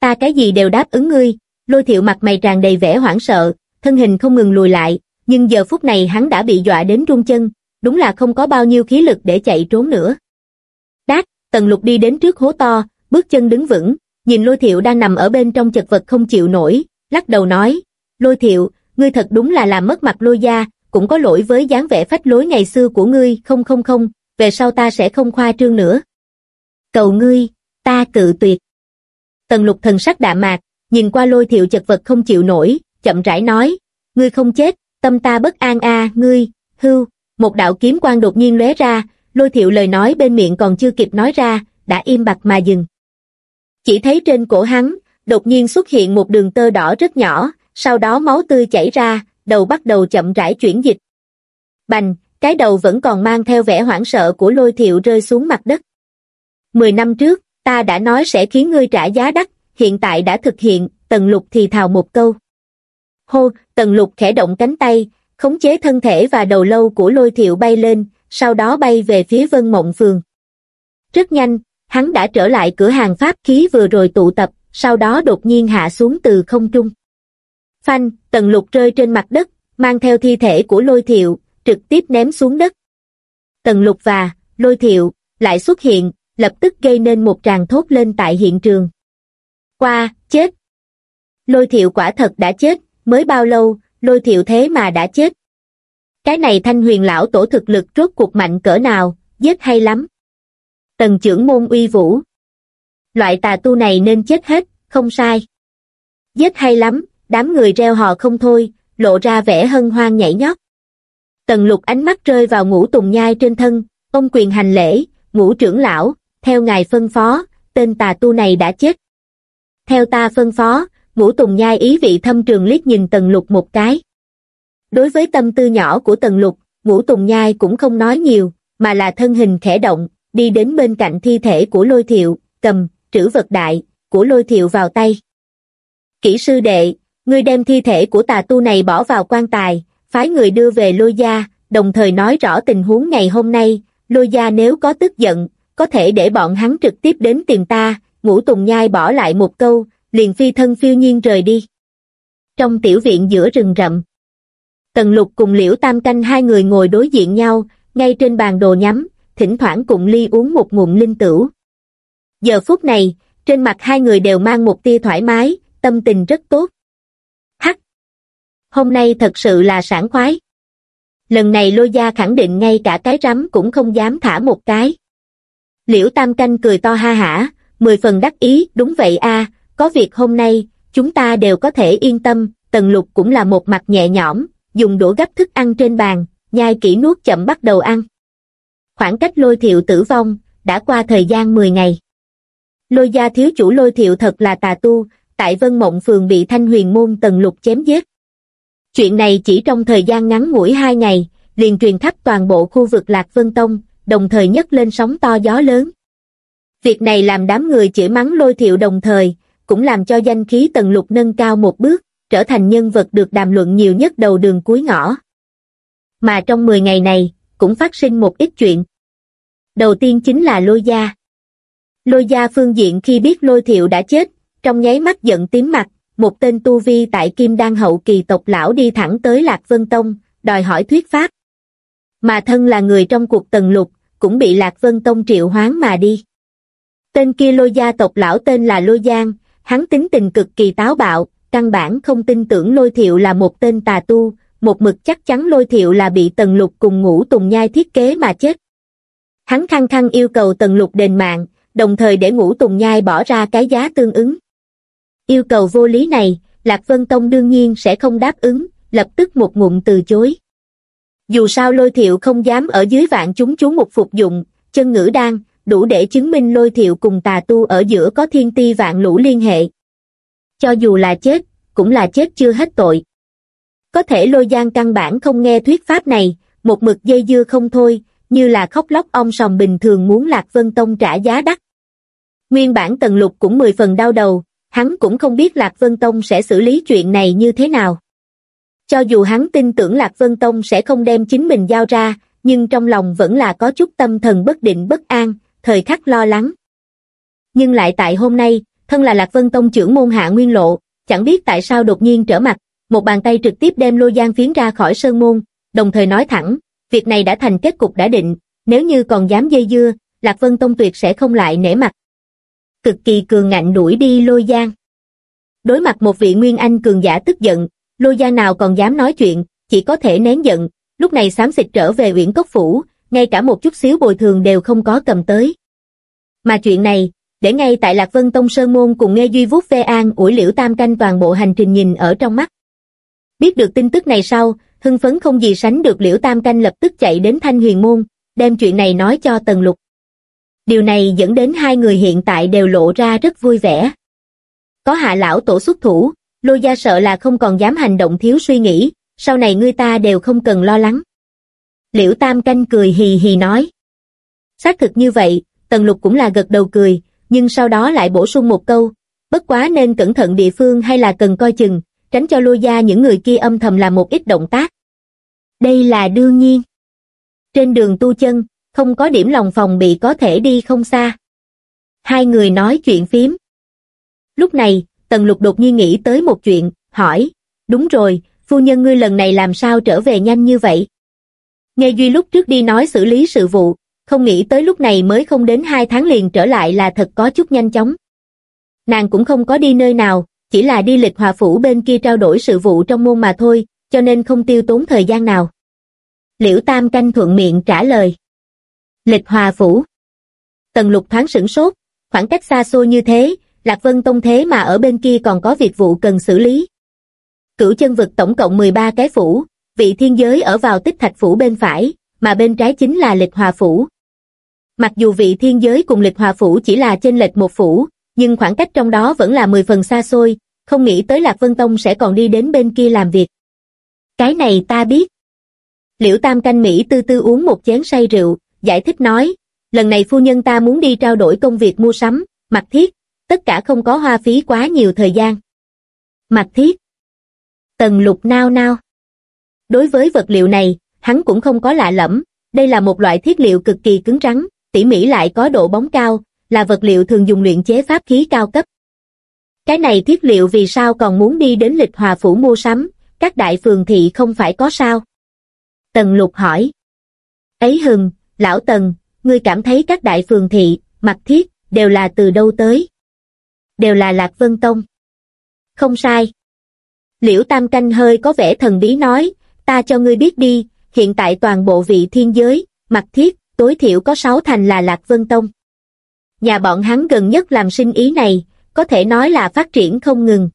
Ta cái gì đều đáp ứng ngươi, lôi thiệu mặt mày tràn đầy vẻ hoảng sợ, thân hình không ngừng lùi lại, nhưng giờ phút này hắn đã bị dọa đến run chân, đúng là không có bao nhiêu khí lực để chạy trốn nữa. Đát, tần lục đi đến trước hố to, bước chân đứng vững, nhìn lôi thiệu đang nằm ở bên trong chật vật không chịu nổi, lắc đầu nói, lôi thiệu, ngươi thật đúng là làm mất mặt lôi gia, cũng có lỗi với dáng vẻ phách lối ngày xưa của ngươi, không không không, về sau ta sẽ không khoa trương nữa. Cầu ngươi, ta cự tuyệt. Tần lục thần sắc đạm mạc, nhìn qua lôi thiệu chật vật không chịu nổi, chậm rãi nói, ngươi không chết, tâm ta bất an a, ngươi, hưu, một đạo kiếm quang đột nhiên lóe ra, lôi thiệu lời nói bên miệng còn chưa kịp nói ra, đã im bặt mà dừng. Chỉ thấy trên cổ hắn, đột nhiên xuất hiện một đường tơ đỏ rất nhỏ, sau đó máu tươi chảy ra, đầu bắt đầu chậm rãi chuyển dịch. Bành, cái đầu vẫn còn mang theo vẻ hoảng sợ của lôi thiệu rơi xuống mặt đất. Mười năm trước, ta đã nói sẽ khiến ngươi trả giá đắt, hiện tại đã thực hiện, tần lục thì thào một câu. Hô, tần lục khẽ động cánh tay, khống chế thân thể và đầu lâu của lôi thiệu bay lên, sau đó bay về phía vân mộng phường. Rất nhanh, hắn đã trở lại cửa hàng pháp khí vừa rồi tụ tập, sau đó đột nhiên hạ xuống từ không trung. Phanh, tần lục rơi trên mặt đất, mang theo thi thể của lôi thiệu, trực tiếp ném xuống đất. Tần lục và, lôi thiệu, lại xuất hiện, lập tức gây nên một tràng thốt lên tại hiện trường. Qua, chết. Lôi thiệu quả thật đã chết, mới bao lâu, lôi thiệu thế mà đã chết. Cái này thanh huyền lão tổ thực lực rốt cuộc mạnh cỡ nào, giết hay lắm. Tần trưởng môn uy vũ. Loại tà tu này nên chết hết, không sai. Giết hay lắm, đám người reo hò không thôi, lộ ra vẻ hân hoan nhảy nhót. Tần lục ánh mắt rơi vào ngũ tùng nhai trên thân, ông quyền hành lễ, ngũ trưởng lão, theo ngài phân phó, tên tà tu này đã chết. Theo ta phân phó, ngũ tùng nhai ý vị thâm trường liếc nhìn tần lục một cái. Đối với tâm tư nhỏ của tần lục, ngũ tùng nhai cũng không nói nhiều, mà là thân hình khẽ động, đi đến bên cạnh thi thể của lôi thiệu, cầm, trữ vật đại, của lôi thiệu vào tay. Kỹ sư đệ, ngươi đem thi thể của tà tu này bỏ vào quan tài, phái người đưa về lôi gia, đồng thời nói rõ tình huống ngày hôm nay, lôi gia nếu có tức giận, có thể để bọn hắn trực tiếp đến tìm ta, ngũ tùng nhai bỏ lại một câu, liền phi thân phiêu nhiên rời đi. Trong tiểu viện giữa rừng rậm, Tần Lục cùng Liễu Tam Canh hai người ngồi đối diện nhau, ngay trên bàn đồ nhắm, thỉnh thoảng cùng ly uống một ngụm linh tửu. Giờ phút này, trên mặt hai người đều mang một tia thoải mái, tâm tình rất tốt. Hắc! Hôm nay thật sự là sảng khoái. Lần này lôi gia khẳng định ngay cả cái rắm cũng không dám thả một cái. Liễu Tam Canh cười to ha hả, mười phần đắc ý, đúng vậy a có việc hôm nay, chúng ta đều có thể yên tâm, tần lục cũng là một mặt nhẹ nhõm, dùng đũa gấp thức ăn trên bàn, nhai kỹ nuốt chậm bắt đầu ăn. Khoảng cách lôi thiệu tử vong, đã qua thời gian 10 ngày. Lôi gia thiếu chủ lôi thiệu thật là tà tu, tại Vân Mộng Phường bị Thanh Huyền Môn tần lục chém giết. Chuyện này chỉ trong thời gian ngắn ngủi hai ngày, liền truyền khắp toàn bộ khu vực Lạc Vân Tông, đồng thời nhấc lên sóng to gió lớn. Việc này làm đám người chửi mắng lôi thiệu đồng thời, cũng làm cho danh khí tần lục nâng cao một bước, trở thành nhân vật được đàm luận nhiều nhất đầu đường cuối ngõ. Mà trong 10 ngày này, cũng phát sinh một ít chuyện. Đầu tiên chính là lôi gia. Lôi gia phương diện khi biết lôi thiệu đã chết, trong nháy mắt giận tím mặt, một tên tu vi tại Kim Đan hậu kỳ tộc lão đi thẳng tới Lạc Vân Tông, đòi hỏi thuyết pháp. Mà thân là người trong cuộc tần lục, cũng bị Lạc Vân Tông triệu hoán mà đi. Tên kia lôi gia tộc lão tên là Lôi Giang, hắn tính tình cực kỳ táo bạo, căn bản không tin tưởng lôi thiệu là một tên tà tu, một mực chắc chắn lôi thiệu là bị tần lục cùng ngũ tùng nhai thiết kế mà chết. Hắn khăng khăng yêu cầu tần lục đền mạng, đồng thời để ngũ tùng nhai bỏ ra cái giá tương ứng. Yêu cầu vô lý này, Lạc Vân Tông đương nhiên sẽ không đáp ứng, lập tức một ngụm từ chối. Dù sao lôi thiệu không dám ở dưới vạn chúng chú một phục dụng, chân ngữ đan, đủ để chứng minh lôi thiệu cùng tà tu ở giữa có thiên ti vạn lũ liên hệ. Cho dù là chết, cũng là chết chưa hết tội. Có thể lôi giang căn bản không nghe thuyết pháp này, một mực dây dưa không thôi, như là khóc lóc ong sòng bình thường muốn Lạc Vân Tông trả giá đắt. Nguyên bản Tần Lục cũng mười phần đau đầu, hắn cũng không biết Lạc Vân Tông sẽ xử lý chuyện này như thế nào. Cho dù hắn tin tưởng Lạc Vân Tông sẽ không đem chính mình giao ra, nhưng trong lòng vẫn là có chút tâm thần bất định bất an, thời khắc lo lắng. Nhưng lại tại hôm nay, thân là Lạc Vân Tông trưởng môn hạ nguyên lộ, chẳng biết tại sao đột nhiên trở mặt, một bàn tay trực tiếp đem lô giang phiến ra khỏi sơn môn, đồng thời nói thẳng, việc này đã thành kết cục đã định, nếu như còn dám dây dưa, Lạc Vân Tông tuyệt sẽ không lại nể mặt. Cực kỳ cường ngạnh đuổi đi lôi giang. Đối mặt một vị nguyên anh cường giả tức giận, lôi giang nào còn dám nói chuyện, chỉ có thể nén giận, lúc này xám xịt trở về uyển cốc phủ, ngay cả một chút xíu bồi thường đều không có cầm tới. Mà chuyện này, để ngay tại Lạc Vân Tông Sơn Môn cùng nghe Duy Vút Phê An ủi liễu tam canh toàn bộ hành trình nhìn ở trong mắt. Biết được tin tức này sau, hưng phấn không gì sánh được liễu tam canh lập tức chạy đến Thanh Huyền Môn, đem chuyện này nói cho Tần Lục. Điều này dẫn đến hai người hiện tại đều lộ ra rất vui vẻ. Có hạ lão tổ xuất thủ, lôi gia sợ là không còn dám hành động thiếu suy nghĩ, sau này ngươi ta đều không cần lo lắng. Liễu Tam Canh cười hì hì nói. Xác thực như vậy, Tần Lục cũng là gật đầu cười, nhưng sau đó lại bổ sung một câu, bất quá nên cẩn thận địa phương hay là cần coi chừng, tránh cho lôi gia những người kia âm thầm làm một ít động tác. Đây là đương nhiên. Trên đường tu chân, không có điểm lòng phòng bị có thể đi không xa. Hai người nói chuyện phím. Lúc này, Tần Lục đột nhiên nghĩ tới một chuyện, hỏi, đúng rồi, phu nhân ngươi lần này làm sao trở về nhanh như vậy? Nghe Duy lúc trước đi nói xử lý sự vụ, không nghĩ tới lúc này mới không đến hai tháng liền trở lại là thật có chút nhanh chóng. Nàng cũng không có đi nơi nào, chỉ là đi lịch hòa phủ bên kia trao đổi sự vụ trong môn mà thôi, cho nên không tiêu tốn thời gian nào. Liễu Tam canh thuận miệng trả lời. Lịch hòa phủ. Tần lục thoáng sửng sốt, khoảng cách xa xôi như thế, Lạc Vân Tông thế mà ở bên kia còn có việc vụ cần xử lý. Cửu chân vực tổng cộng 13 cái phủ, vị thiên giới ở vào tích thạch phủ bên phải, mà bên trái chính là lịch hòa phủ. Mặc dù vị thiên giới cùng lịch hòa phủ chỉ là trên lệch một phủ, nhưng khoảng cách trong đó vẫn là 10 phần xa xôi, không nghĩ tới Lạc Vân Tông sẽ còn đi đến bên kia làm việc. Cái này ta biết. Liễu Tam Canh Mỹ tư tư uống một chén say rượu, giải thích nói, lần này phu nhân ta muốn đi trao đổi công việc mua sắm, mặt thiết, tất cả không có hoa phí quá nhiều thời gian. Mặt thiết. Tần lục nao nao. Đối với vật liệu này, hắn cũng không có lạ lẫm, đây là một loại thiết liệu cực kỳ cứng rắn, tỉ mỉ lại có độ bóng cao, là vật liệu thường dùng luyện chế pháp khí cao cấp. Cái này thiết liệu vì sao còn muốn đi đến lịch hòa phủ mua sắm, các đại phường thị không phải có sao? Tần lục hỏi. Ấy hừng, lão Tần, ngươi cảm thấy các đại phường thị, mặt thiết, đều là từ đâu tới? Đều là Lạc Vân Tông. Không sai. Liễu Tam Canh hơi có vẻ thần bí nói, ta cho ngươi biết đi, hiện tại toàn bộ vị thiên giới, mặt thiết, tối thiểu có sáu thành là Lạc Vân Tông. Nhà bọn hắn gần nhất làm sinh ý này, có thể nói là phát triển không ngừng.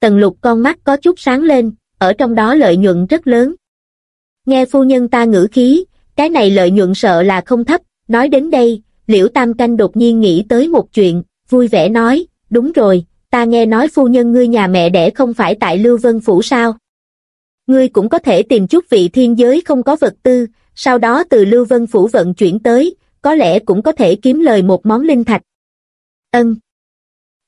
Tần lục con mắt có chút sáng lên, ở trong đó lợi nhuận rất lớn. Nghe phu nhân ta ngữ khí, cái này lợi nhuận sợ là không thấp, nói đến đây, liễu tam canh đột nhiên nghĩ tới một chuyện, vui vẻ nói, đúng rồi, ta nghe nói phu nhân ngươi nhà mẹ đẻ không phải tại Lưu Vân Phủ sao? Ngươi cũng có thể tìm chút vị thiên giới không có vật tư, sau đó từ Lưu Vân Phủ vận chuyển tới, có lẽ cũng có thể kiếm lời một món linh thạch. Ân.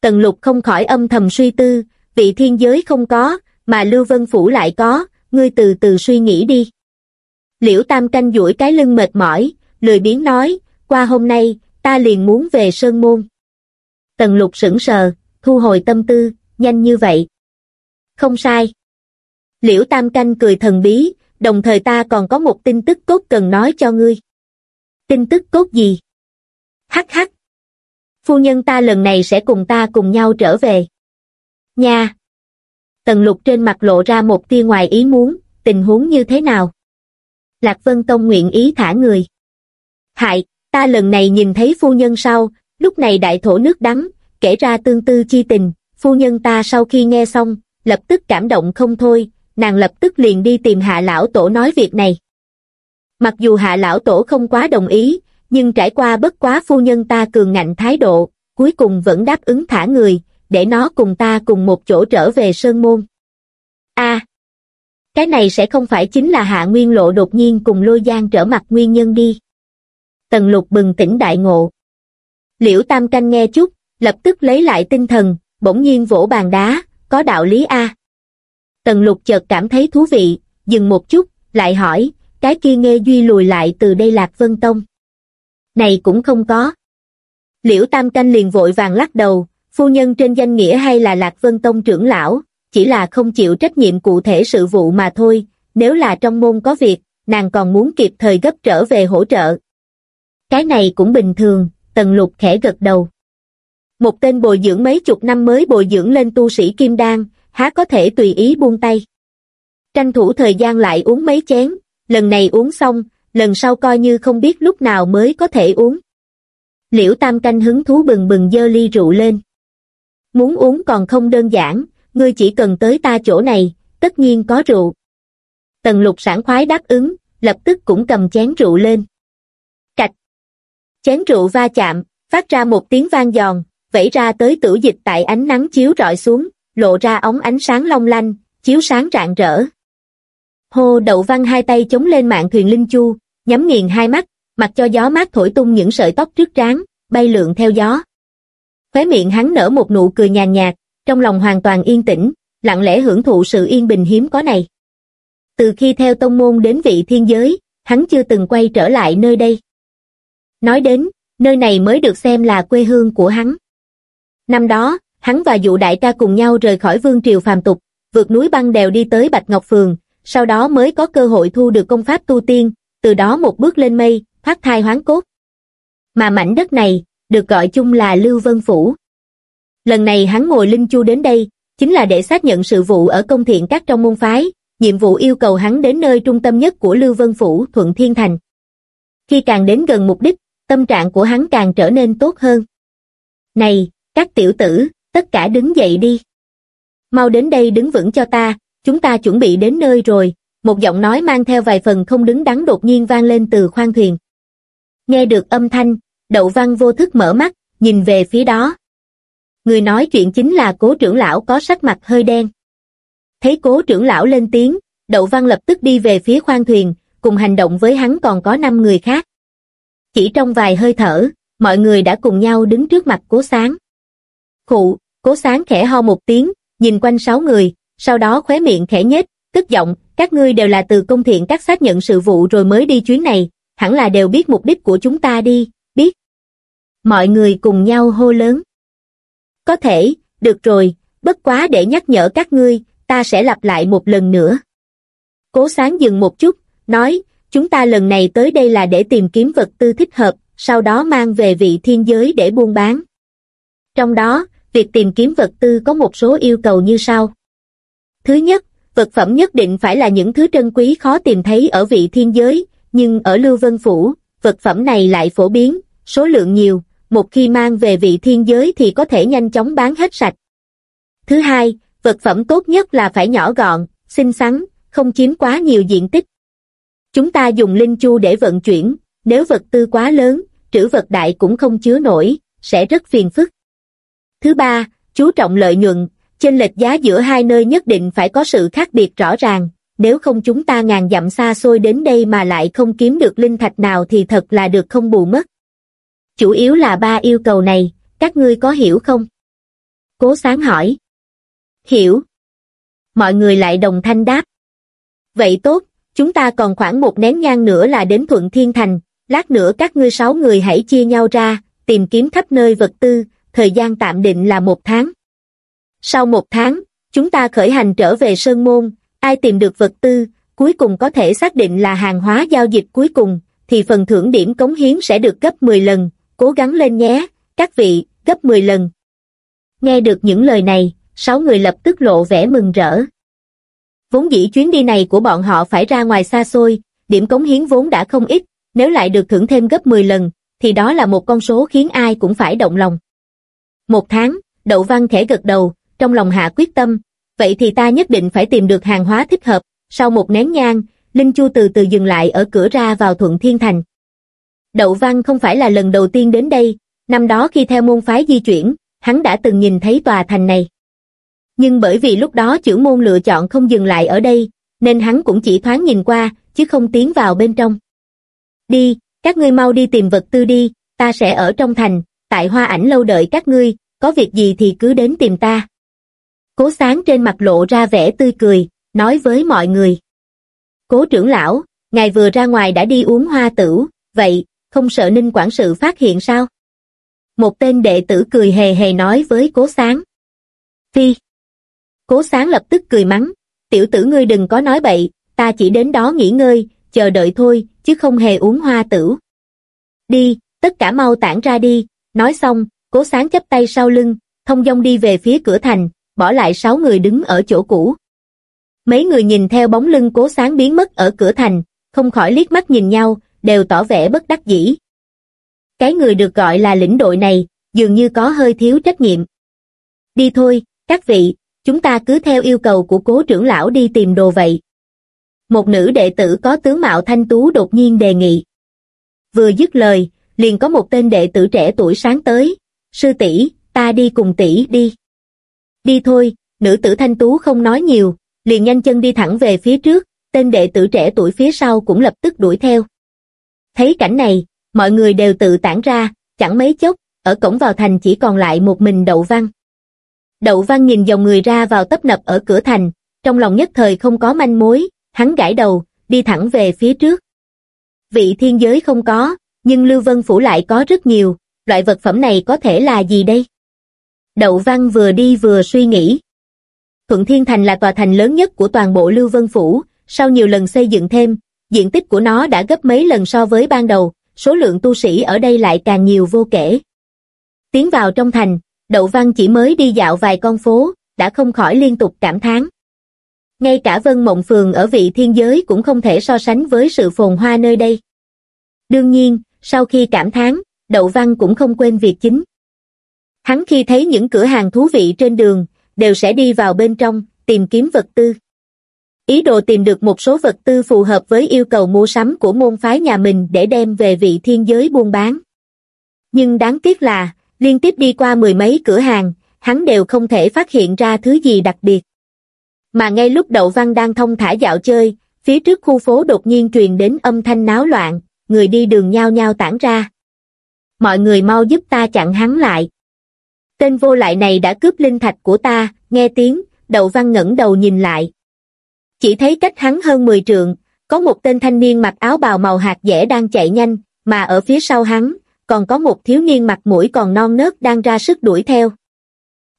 Tần lục không khỏi âm thầm suy tư, vị thiên giới không có, mà Lưu Vân Phủ lại có, ngươi từ từ suy nghĩ đi. Liễu Tam canh duỗi cái lưng mệt mỏi, lười biếng nói, qua hôm nay, ta liền muốn về Sơn Môn. Tần lục sững sờ, thu hồi tâm tư, nhanh như vậy. Không sai. Liễu Tam Canh cười thần bí, đồng thời ta còn có một tin tức cốt cần nói cho ngươi. Tin tức cốt gì? Hắc hắc. Phu nhân ta lần này sẽ cùng ta cùng nhau trở về. Nha. Tần lục trên mặt lộ ra một tia ngoài ý muốn, tình huống như thế nào? Lạc Vân Tông nguyện ý thả người. Hại, ta lần này nhìn thấy phu nhân sau, lúc này đại thổ nước đắng, kể ra tương tư chi tình, phu nhân ta sau khi nghe xong, lập tức cảm động không thôi, nàng lập tức liền đi tìm hạ lão tổ nói việc này. Mặc dù hạ lão tổ không quá đồng ý, nhưng trải qua bất quá phu nhân ta cường ngạnh thái độ, cuối cùng vẫn đáp ứng thả người, để nó cùng ta cùng một chỗ trở về Sơn Môn. a cái này sẽ không phải chính là hạ nguyên lộ đột nhiên cùng lôi giang trở mặt nguyên nhân đi. Tần lục bừng tỉnh đại ngộ. Liễu Tam Canh nghe chút, lập tức lấy lại tinh thần, bỗng nhiên vỗ bàn đá, có đạo lý A. Tần lục chợt cảm thấy thú vị, dừng một chút, lại hỏi, cái kia nghe duy lùi lại từ đây Lạc Vân Tông. Này cũng không có. Liễu Tam Canh liền vội vàng lắc đầu, phu nhân trên danh nghĩa hay là Lạc Vân Tông trưởng lão, chỉ là không chịu trách nhiệm cụ thể sự vụ mà thôi, nếu là trong môn có việc, nàng còn muốn kịp thời gấp trở về hỗ trợ. Cái này cũng bình thường, Tần Lục khẽ gật đầu. Một tên bồi dưỡng mấy chục năm mới bồi dưỡng lên tu sĩ kim đan, há có thể tùy ý buông tay. Tranh thủ thời gian lại uống mấy chén, lần này uống xong, lần sau coi như không biết lúc nào mới có thể uống. Liễu Tam Canh hứng thú bừng bừng dơ ly rượu lên. Muốn uống còn không đơn giản, ngươi chỉ cần tới ta chỗ này, tất nhiên có rượu. Tần lục sản khoái đáp ứng, lập tức cũng cầm chén rượu lên. Cạch. Chén rượu va chạm, phát ra một tiếng vang giòn, vẫy ra tới tử dịch tại ánh nắng chiếu rọi xuống, lộ ra ống ánh sáng long lanh, chiếu sáng rạng rỡ. Hồ Đậu Văn hai tay chống lên mạng thuyền linh chu, nhắm nghiền hai mắt, mặc cho gió mát thổi tung những sợi tóc trước trán, bay lượn theo gió. Khóe miệng hắn nở một nụ cười nhàn nhạt, trong lòng hoàn toàn yên tĩnh, lặng lẽ hưởng thụ sự yên bình hiếm có này. Từ khi theo tông môn đến vị thiên giới, hắn chưa từng quay trở lại nơi đây. Nói đến, nơi này mới được xem là quê hương của hắn. Năm đó, hắn và dụ đại ca cùng nhau rời khỏi vương triều phàm tục, vượt núi băng đèo đi tới Bạch Ngọc Phường, sau đó mới có cơ hội thu được công pháp tu tiên, từ đó một bước lên mây, thoát thai hoán cốt. Mà mảnh đất này, được gọi chung là Lưu Vân Phủ. Lần này hắn ngồi linh chu đến đây, chính là để xác nhận sự vụ ở công thiện các trong môn phái, nhiệm vụ yêu cầu hắn đến nơi trung tâm nhất của Lưu Vân Phủ Thuận Thiên Thành. Khi càng đến gần mục đích, tâm trạng của hắn càng trở nên tốt hơn. Này, các tiểu tử, tất cả đứng dậy đi. Mau đến đây đứng vững cho ta, chúng ta chuẩn bị đến nơi rồi, một giọng nói mang theo vài phần không đứng đắn đột nhiên vang lên từ khoang thuyền. Nghe được âm thanh, đậu văn vô thức mở mắt, nhìn về phía đó. Người nói chuyện chính là cố trưởng lão có sắc mặt hơi đen. Thấy cố trưởng lão lên tiếng, đậu văn lập tức đi về phía khoang thuyền, cùng hành động với hắn còn có 5 người khác. Chỉ trong vài hơi thở, mọi người đã cùng nhau đứng trước mặt cố sáng. Khụ, cố sáng khẽ ho một tiếng, nhìn quanh sáu người, sau đó khóe miệng khẽ nhếch, tức giọng, các ngươi đều là từ công thiện các xác nhận sự vụ rồi mới đi chuyến này, hẳn là đều biết mục đích của chúng ta đi, biết. Mọi người cùng nhau hô lớn. Có thể, được rồi, bất quá để nhắc nhở các ngươi, ta sẽ lặp lại một lần nữa. Cố sáng dừng một chút, nói, chúng ta lần này tới đây là để tìm kiếm vật tư thích hợp, sau đó mang về vị thiên giới để buôn bán. Trong đó, việc tìm kiếm vật tư có một số yêu cầu như sau. Thứ nhất, vật phẩm nhất định phải là những thứ trân quý khó tìm thấy ở vị thiên giới, nhưng ở Lưu Vân Phủ, vật phẩm này lại phổ biến, số lượng nhiều, một khi mang về vị thiên giới thì có thể nhanh chóng bán hết sạch. Thứ hai, vật phẩm tốt nhất là phải nhỏ gọn, xinh xắn, không chiếm quá nhiều diện tích. Chúng ta dùng linh chu để vận chuyển, nếu vật tư quá lớn, trữ vật đại cũng không chứa nổi, sẽ rất phiền phức. Thứ ba, chú trọng lợi nhuận, chênh lệch giá giữa hai nơi nhất định phải có sự khác biệt rõ ràng, nếu không chúng ta ngàn dặm xa xôi đến đây mà lại không kiếm được linh thạch nào thì thật là được không bù mất. Chủ yếu là ba yêu cầu này, các ngươi có hiểu không? Cố sáng hỏi. Hiểu. Mọi người lại đồng thanh đáp. Vậy tốt, chúng ta còn khoảng một nén nhang nữa là đến Thuận Thiên Thành, lát nữa các ngươi sáu người hãy chia nhau ra, tìm kiếm khắp nơi vật tư, thời gian tạm định là một tháng. Sau một tháng, chúng ta khởi hành trở về Sơn Môn, ai tìm được vật tư, cuối cùng có thể xác định là hàng hóa giao dịch cuối cùng, thì phần thưởng điểm cống hiến sẽ được gấp 10 lần, cố gắng lên nhé, các vị, gấp 10 lần. Nghe được những lời này, sáu người lập tức lộ vẻ mừng rỡ. Vốn dĩ chuyến đi này của bọn họ phải ra ngoài xa xôi, điểm cống hiến vốn đã không ít, nếu lại được thưởng thêm gấp 10 lần, thì đó là một con số khiến ai cũng phải động lòng. Một tháng, Đậu Văn khẽ gật đầu, trong lòng hạ quyết tâm, vậy thì ta nhất định phải tìm được hàng hóa thích hợp, sau một nén nhang, Linh Chu từ từ dừng lại ở cửa ra vào Thuận Thiên Thành. Đậu Văn không phải là lần đầu tiên đến đây, năm đó khi theo môn phái di chuyển, hắn đã từng nhìn thấy tòa thành này. Nhưng bởi vì lúc đó chữ môn lựa chọn không dừng lại ở đây, nên hắn cũng chỉ thoáng nhìn qua, chứ không tiến vào bên trong. Đi, các ngươi mau đi tìm vật tư đi, ta sẽ ở trong thành, tại hoa ảnh lâu đợi các ngươi, có việc gì thì cứ đến tìm ta. Cố sáng trên mặt lộ ra vẻ tươi cười, nói với mọi người. Cố trưởng lão, ngài vừa ra ngoài đã đi uống hoa tử vậy, không sợ ninh quản sự phát hiện sao? Một tên đệ tử cười hề hề nói với cố sáng. Phi. Cố sáng lập tức cười mắng, tiểu tử ngươi đừng có nói bậy, ta chỉ đến đó nghỉ ngơi, chờ đợi thôi, chứ không hề uống hoa tử Đi, tất cả mau tản ra đi, nói xong, cố sáng chấp tay sau lưng, thông dong đi về phía cửa thành, bỏ lại sáu người đứng ở chỗ cũ. Mấy người nhìn theo bóng lưng cố sáng biến mất ở cửa thành, không khỏi liếc mắt nhìn nhau, đều tỏ vẻ bất đắc dĩ. Cái người được gọi là lĩnh đội này, dường như có hơi thiếu trách nhiệm. Đi thôi, các vị, chúng ta cứ theo yêu cầu của cố trưởng lão đi tìm đồ vậy. Một nữ đệ tử có tướng mạo thanh tú đột nhiên đề nghị. Vừa dứt lời, liền có một tên đệ tử trẻ tuổi sáng tới. Sư tỷ, ta đi cùng tỷ đi. Đi thôi, nữ tử thanh tú không nói nhiều, liền nhanh chân đi thẳng về phía trước, tên đệ tử trẻ tuổi phía sau cũng lập tức đuổi theo. Thấy cảnh này, mọi người đều tự tản ra, chẳng mấy chốc, ở cổng vào thành chỉ còn lại một mình Đậu Văn. Đậu Văn nhìn dòng người ra vào tấp nập ở cửa thành, trong lòng nhất thời không có manh mối, hắn gãi đầu, đi thẳng về phía trước. Vị thiên giới không có, nhưng Lưu Vân Phủ lại có rất nhiều, loại vật phẩm này có thể là gì đây? Đậu Văn vừa đi vừa suy nghĩ. Thuận Thiên Thành là tòa thành lớn nhất của toàn bộ Lưu Vân Phủ, sau nhiều lần xây dựng thêm, diện tích của nó đã gấp mấy lần so với ban đầu, số lượng tu sĩ ở đây lại càng nhiều vô kể. Tiến vào trong thành, Đậu Văn chỉ mới đi dạo vài con phố, đã không khỏi liên tục cảm thán. Ngay cả Vân Mộng Phường ở vị thiên giới cũng không thể so sánh với sự phồn hoa nơi đây. Đương nhiên, sau khi cảm thán, Đậu Văn cũng không quên việc chính. Hắn khi thấy những cửa hàng thú vị trên đường, đều sẽ đi vào bên trong, tìm kiếm vật tư. Ý đồ tìm được một số vật tư phù hợp với yêu cầu mua sắm của môn phái nhà mình để đem về vị thiên giới buôn bán. Nhưng đáng tiếc là, liên tiếp đi qua mười mấy cửa hàng, hắn đều không thể phát hiện ra thứ gì đặc biệt. Mà ngay lúc Đậu Văn đang thông thả dạo chơi, phía trước khu phố đột nhiên truyền đến âm thanh náo loạn, người đi đường nhao nhao tản ra. Mọi người mau giúp ta chặn hắn lại. Tên vô lại này đã cướp linh thạch của ta, nghe tiếng, Đậu Văn ngẩng đầu nhìn lại. Chỉ thấy cách hắn hơn 10 trượng, có một tên thanh niên mặc áo bào màu hạt dẻ đang chạy nhanh, mà ở phía sau hắn, còn có một thiếu niên mặt mũi còn non nớt đang ra sức đuổi theo.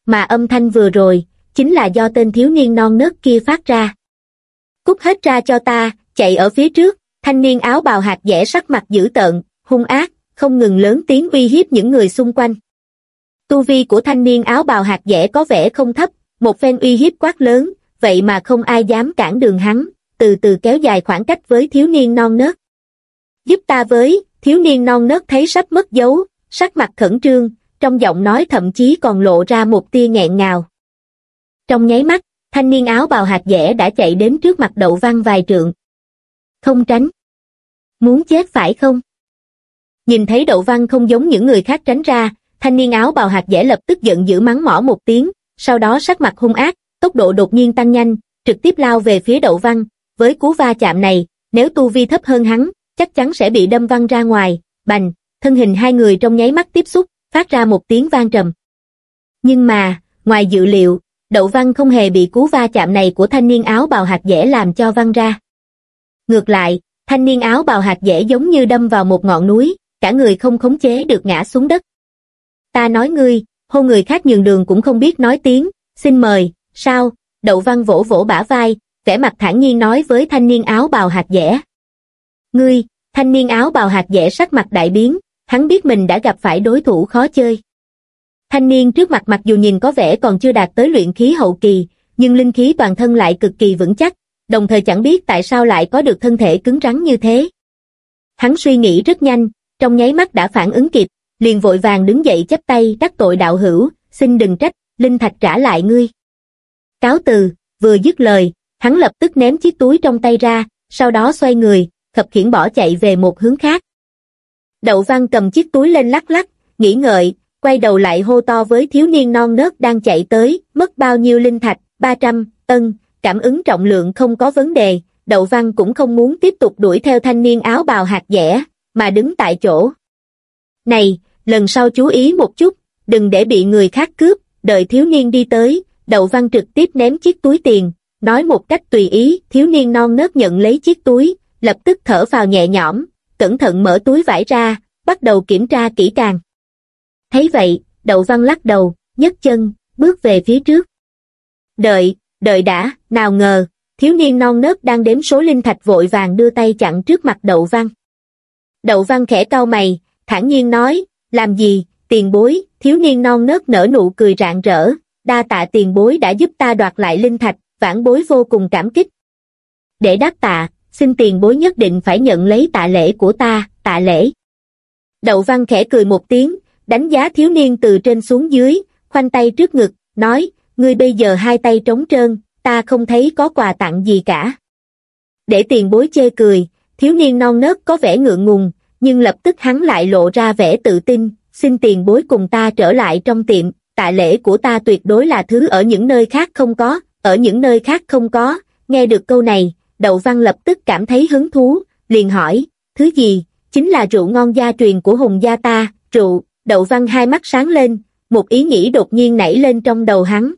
Mà âm thanh vừa rồi, chính là do tên thiếu niên non nớt kia phát ra. Cút hết ra cho ta, chạy ở phía trước, thanh niên áo bào hạt dẻ sắc mặt dữ tợn, hung ác, không ngừng lớn tiếng uy hiếp những người xung quanh. Tu vi của thanh niên áo bào hạt dẻ có vẻ không thấp, một phen uy hiếp quát lớn, vậy mà không ai dám cản đường hắn, từ từ kéo dài khoảng cách với thiếu niên non nớt. Giúp ta với, thiếu niên non nớt thấy sắp mất dấu, sắc mặt khẩn trương, trong giọng nói thậm chí còn lộ ra một tia nghẹn ngào. Trong nháy mắt, thanh niên áo bào hạt dẻ đã chạy đến trước mặt đậu văn vài trượng. Không tránh. Muốn chết phải không? Nhìn thấy đậu văn không giống những người khác tránh ra, thanh niên áo bào hạt dẻ lập tức giận dữ mắng mỏ một tiếng, sau đó sắc mặt hung ác, tốc độ đột nhiên tăng nhanh, trực tiếp lao về phía đậu văn, với cú va chạm này, nếu tu vi thấp hơn hắn, chắc chắn sẽ bị đâm văng ra ngoài, bành, thân hình hai người trong nháy mắt tiếp xúc, phát ra một tiếng vang trầm. Nhưng mà, ngoài dự liệu, đậu văn không hề bị cú va chạm này của thanh niên áo bào hạt dẻ làm cho văng ra. Ngược lại, thanh niên áo bào hạt dẻ giống như đâm vào một ngọn núi, cả người không khống chế được ngã xuống đất. Ta nói ngươi, hô người khác nhường đường cũng không biết nói tiếng, xin mời, sao, đậu văn vỗ vỗ bả vai, vẻ mặt thản nhiên nói với thanh niên áo bào hạt dẻ. Ngươi, thanh niên áo bào hạt dẻ sắc mặt đại biến, hắn biết mình đã gặp phải đối thủ khó chơi. Thanh niên trước mặt mặc dù nhìn có vẻ còn chưa đạt tới luyện khí hậu kỳ, nhưng linh khí toàn thân lại cực kỳ vững chắc, đồng thời chẳng biết tại sao lại có được thân thể cứng rắn như thế. Hắn suy nghĩ rất nhanh, trong nháy mắt đã phản ứng kịp, liền vội vàng đứng dậy chắp tay đắc tội đạo hữu, xin đừng trách, linh thạch trả lại ngươi. Cáo từ, vừa dứt lời, hắn lập tức ném chiếc túi trong tay ra, sau đó xoay người, khập khiển bỏ chạy về một hướng khác. Đậu văn cầm chiếc túi lên lắc lắc, nghĩ ngợi, quay đầu lại hô to với thiếu niên non nớt đang chạy tới, mất bao nhiêu linh thạch, 300, ân, cảm ứng trọng lượng không có vấn đề, đậu văn cũng không muốn tiếp tục đuổi theo thanh niên áo bào hạt dẻ, mà đứng tại chỗ. Này, lần sau chú ý một chút, đừng để bị người khác cướp, đợi thiếu niên đi tới, đậu văn trực tiếp ném chiếc túi tiền, nói một cách tùy ý, thiếu niên non nớt nhận lấy chiếc túi, lập tức thở vào nhẹ nhõm, cẩn thận mở túi vải ra, bắt đầu kiểm tra kỹ càng. Thấy vậy, đậu văn lắc đầu, nhấc chân, bước về phía trước. Đợi, đợi đã, nào ngờ, thiếu niên non nớt đang đếm số linh thạch vội vàng đưa tay chặn trước mặt đậu văn. Đậu văn khẽ cau mày, thản nhiên nói, làm gì, tiền bối, thiếu niên non nớt nở nụ cười rạng rỡ, đa tạ tiền bối đã giúp ta đoạt lại linh thạch, vãn bối vô cùng cảm kích. Để đáp tạ, xin tiền bối nhất định phải nhận lấy tạ lễ của ta, tạ lễ. Đậu văn khẽ cười một tiếng, đánh giá thiếu niên từ trên xuống dưới, khoanh tay trước ngực, nói, ngươi bây giờ hai tay trống trơn, ta không thấy có quà tặng gì cả. Để tiền bối chê cười, thiếu niên non nớt có vẻ ngượng ngùng, nhưng lập tức hắn lại lộ ra vẻ tự tin, xin tiền bối cùng ta trở lại trong tiệm, tạ lễ của ta tuyệt đối là thứ ở những nơi khác không có, ở những nơi khác không có, nghe được câu này, đậu văn lập tức cảm thấy hứng thú, liền hỏi, thứ gì, chính là rượu ngon gia truyền của hùng gia ta, rượu, đậu văn hai mắt sáng lên, một ý nghĩ đột nhiên nảy lên trong đầu hắn.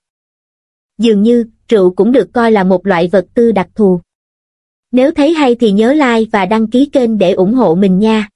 Dường như, rượu cũng được coi là một loại vật tư đặc thù. Nếu thấy hay thì nhớ like và đăng ký kênh để ủng hộ mình nha.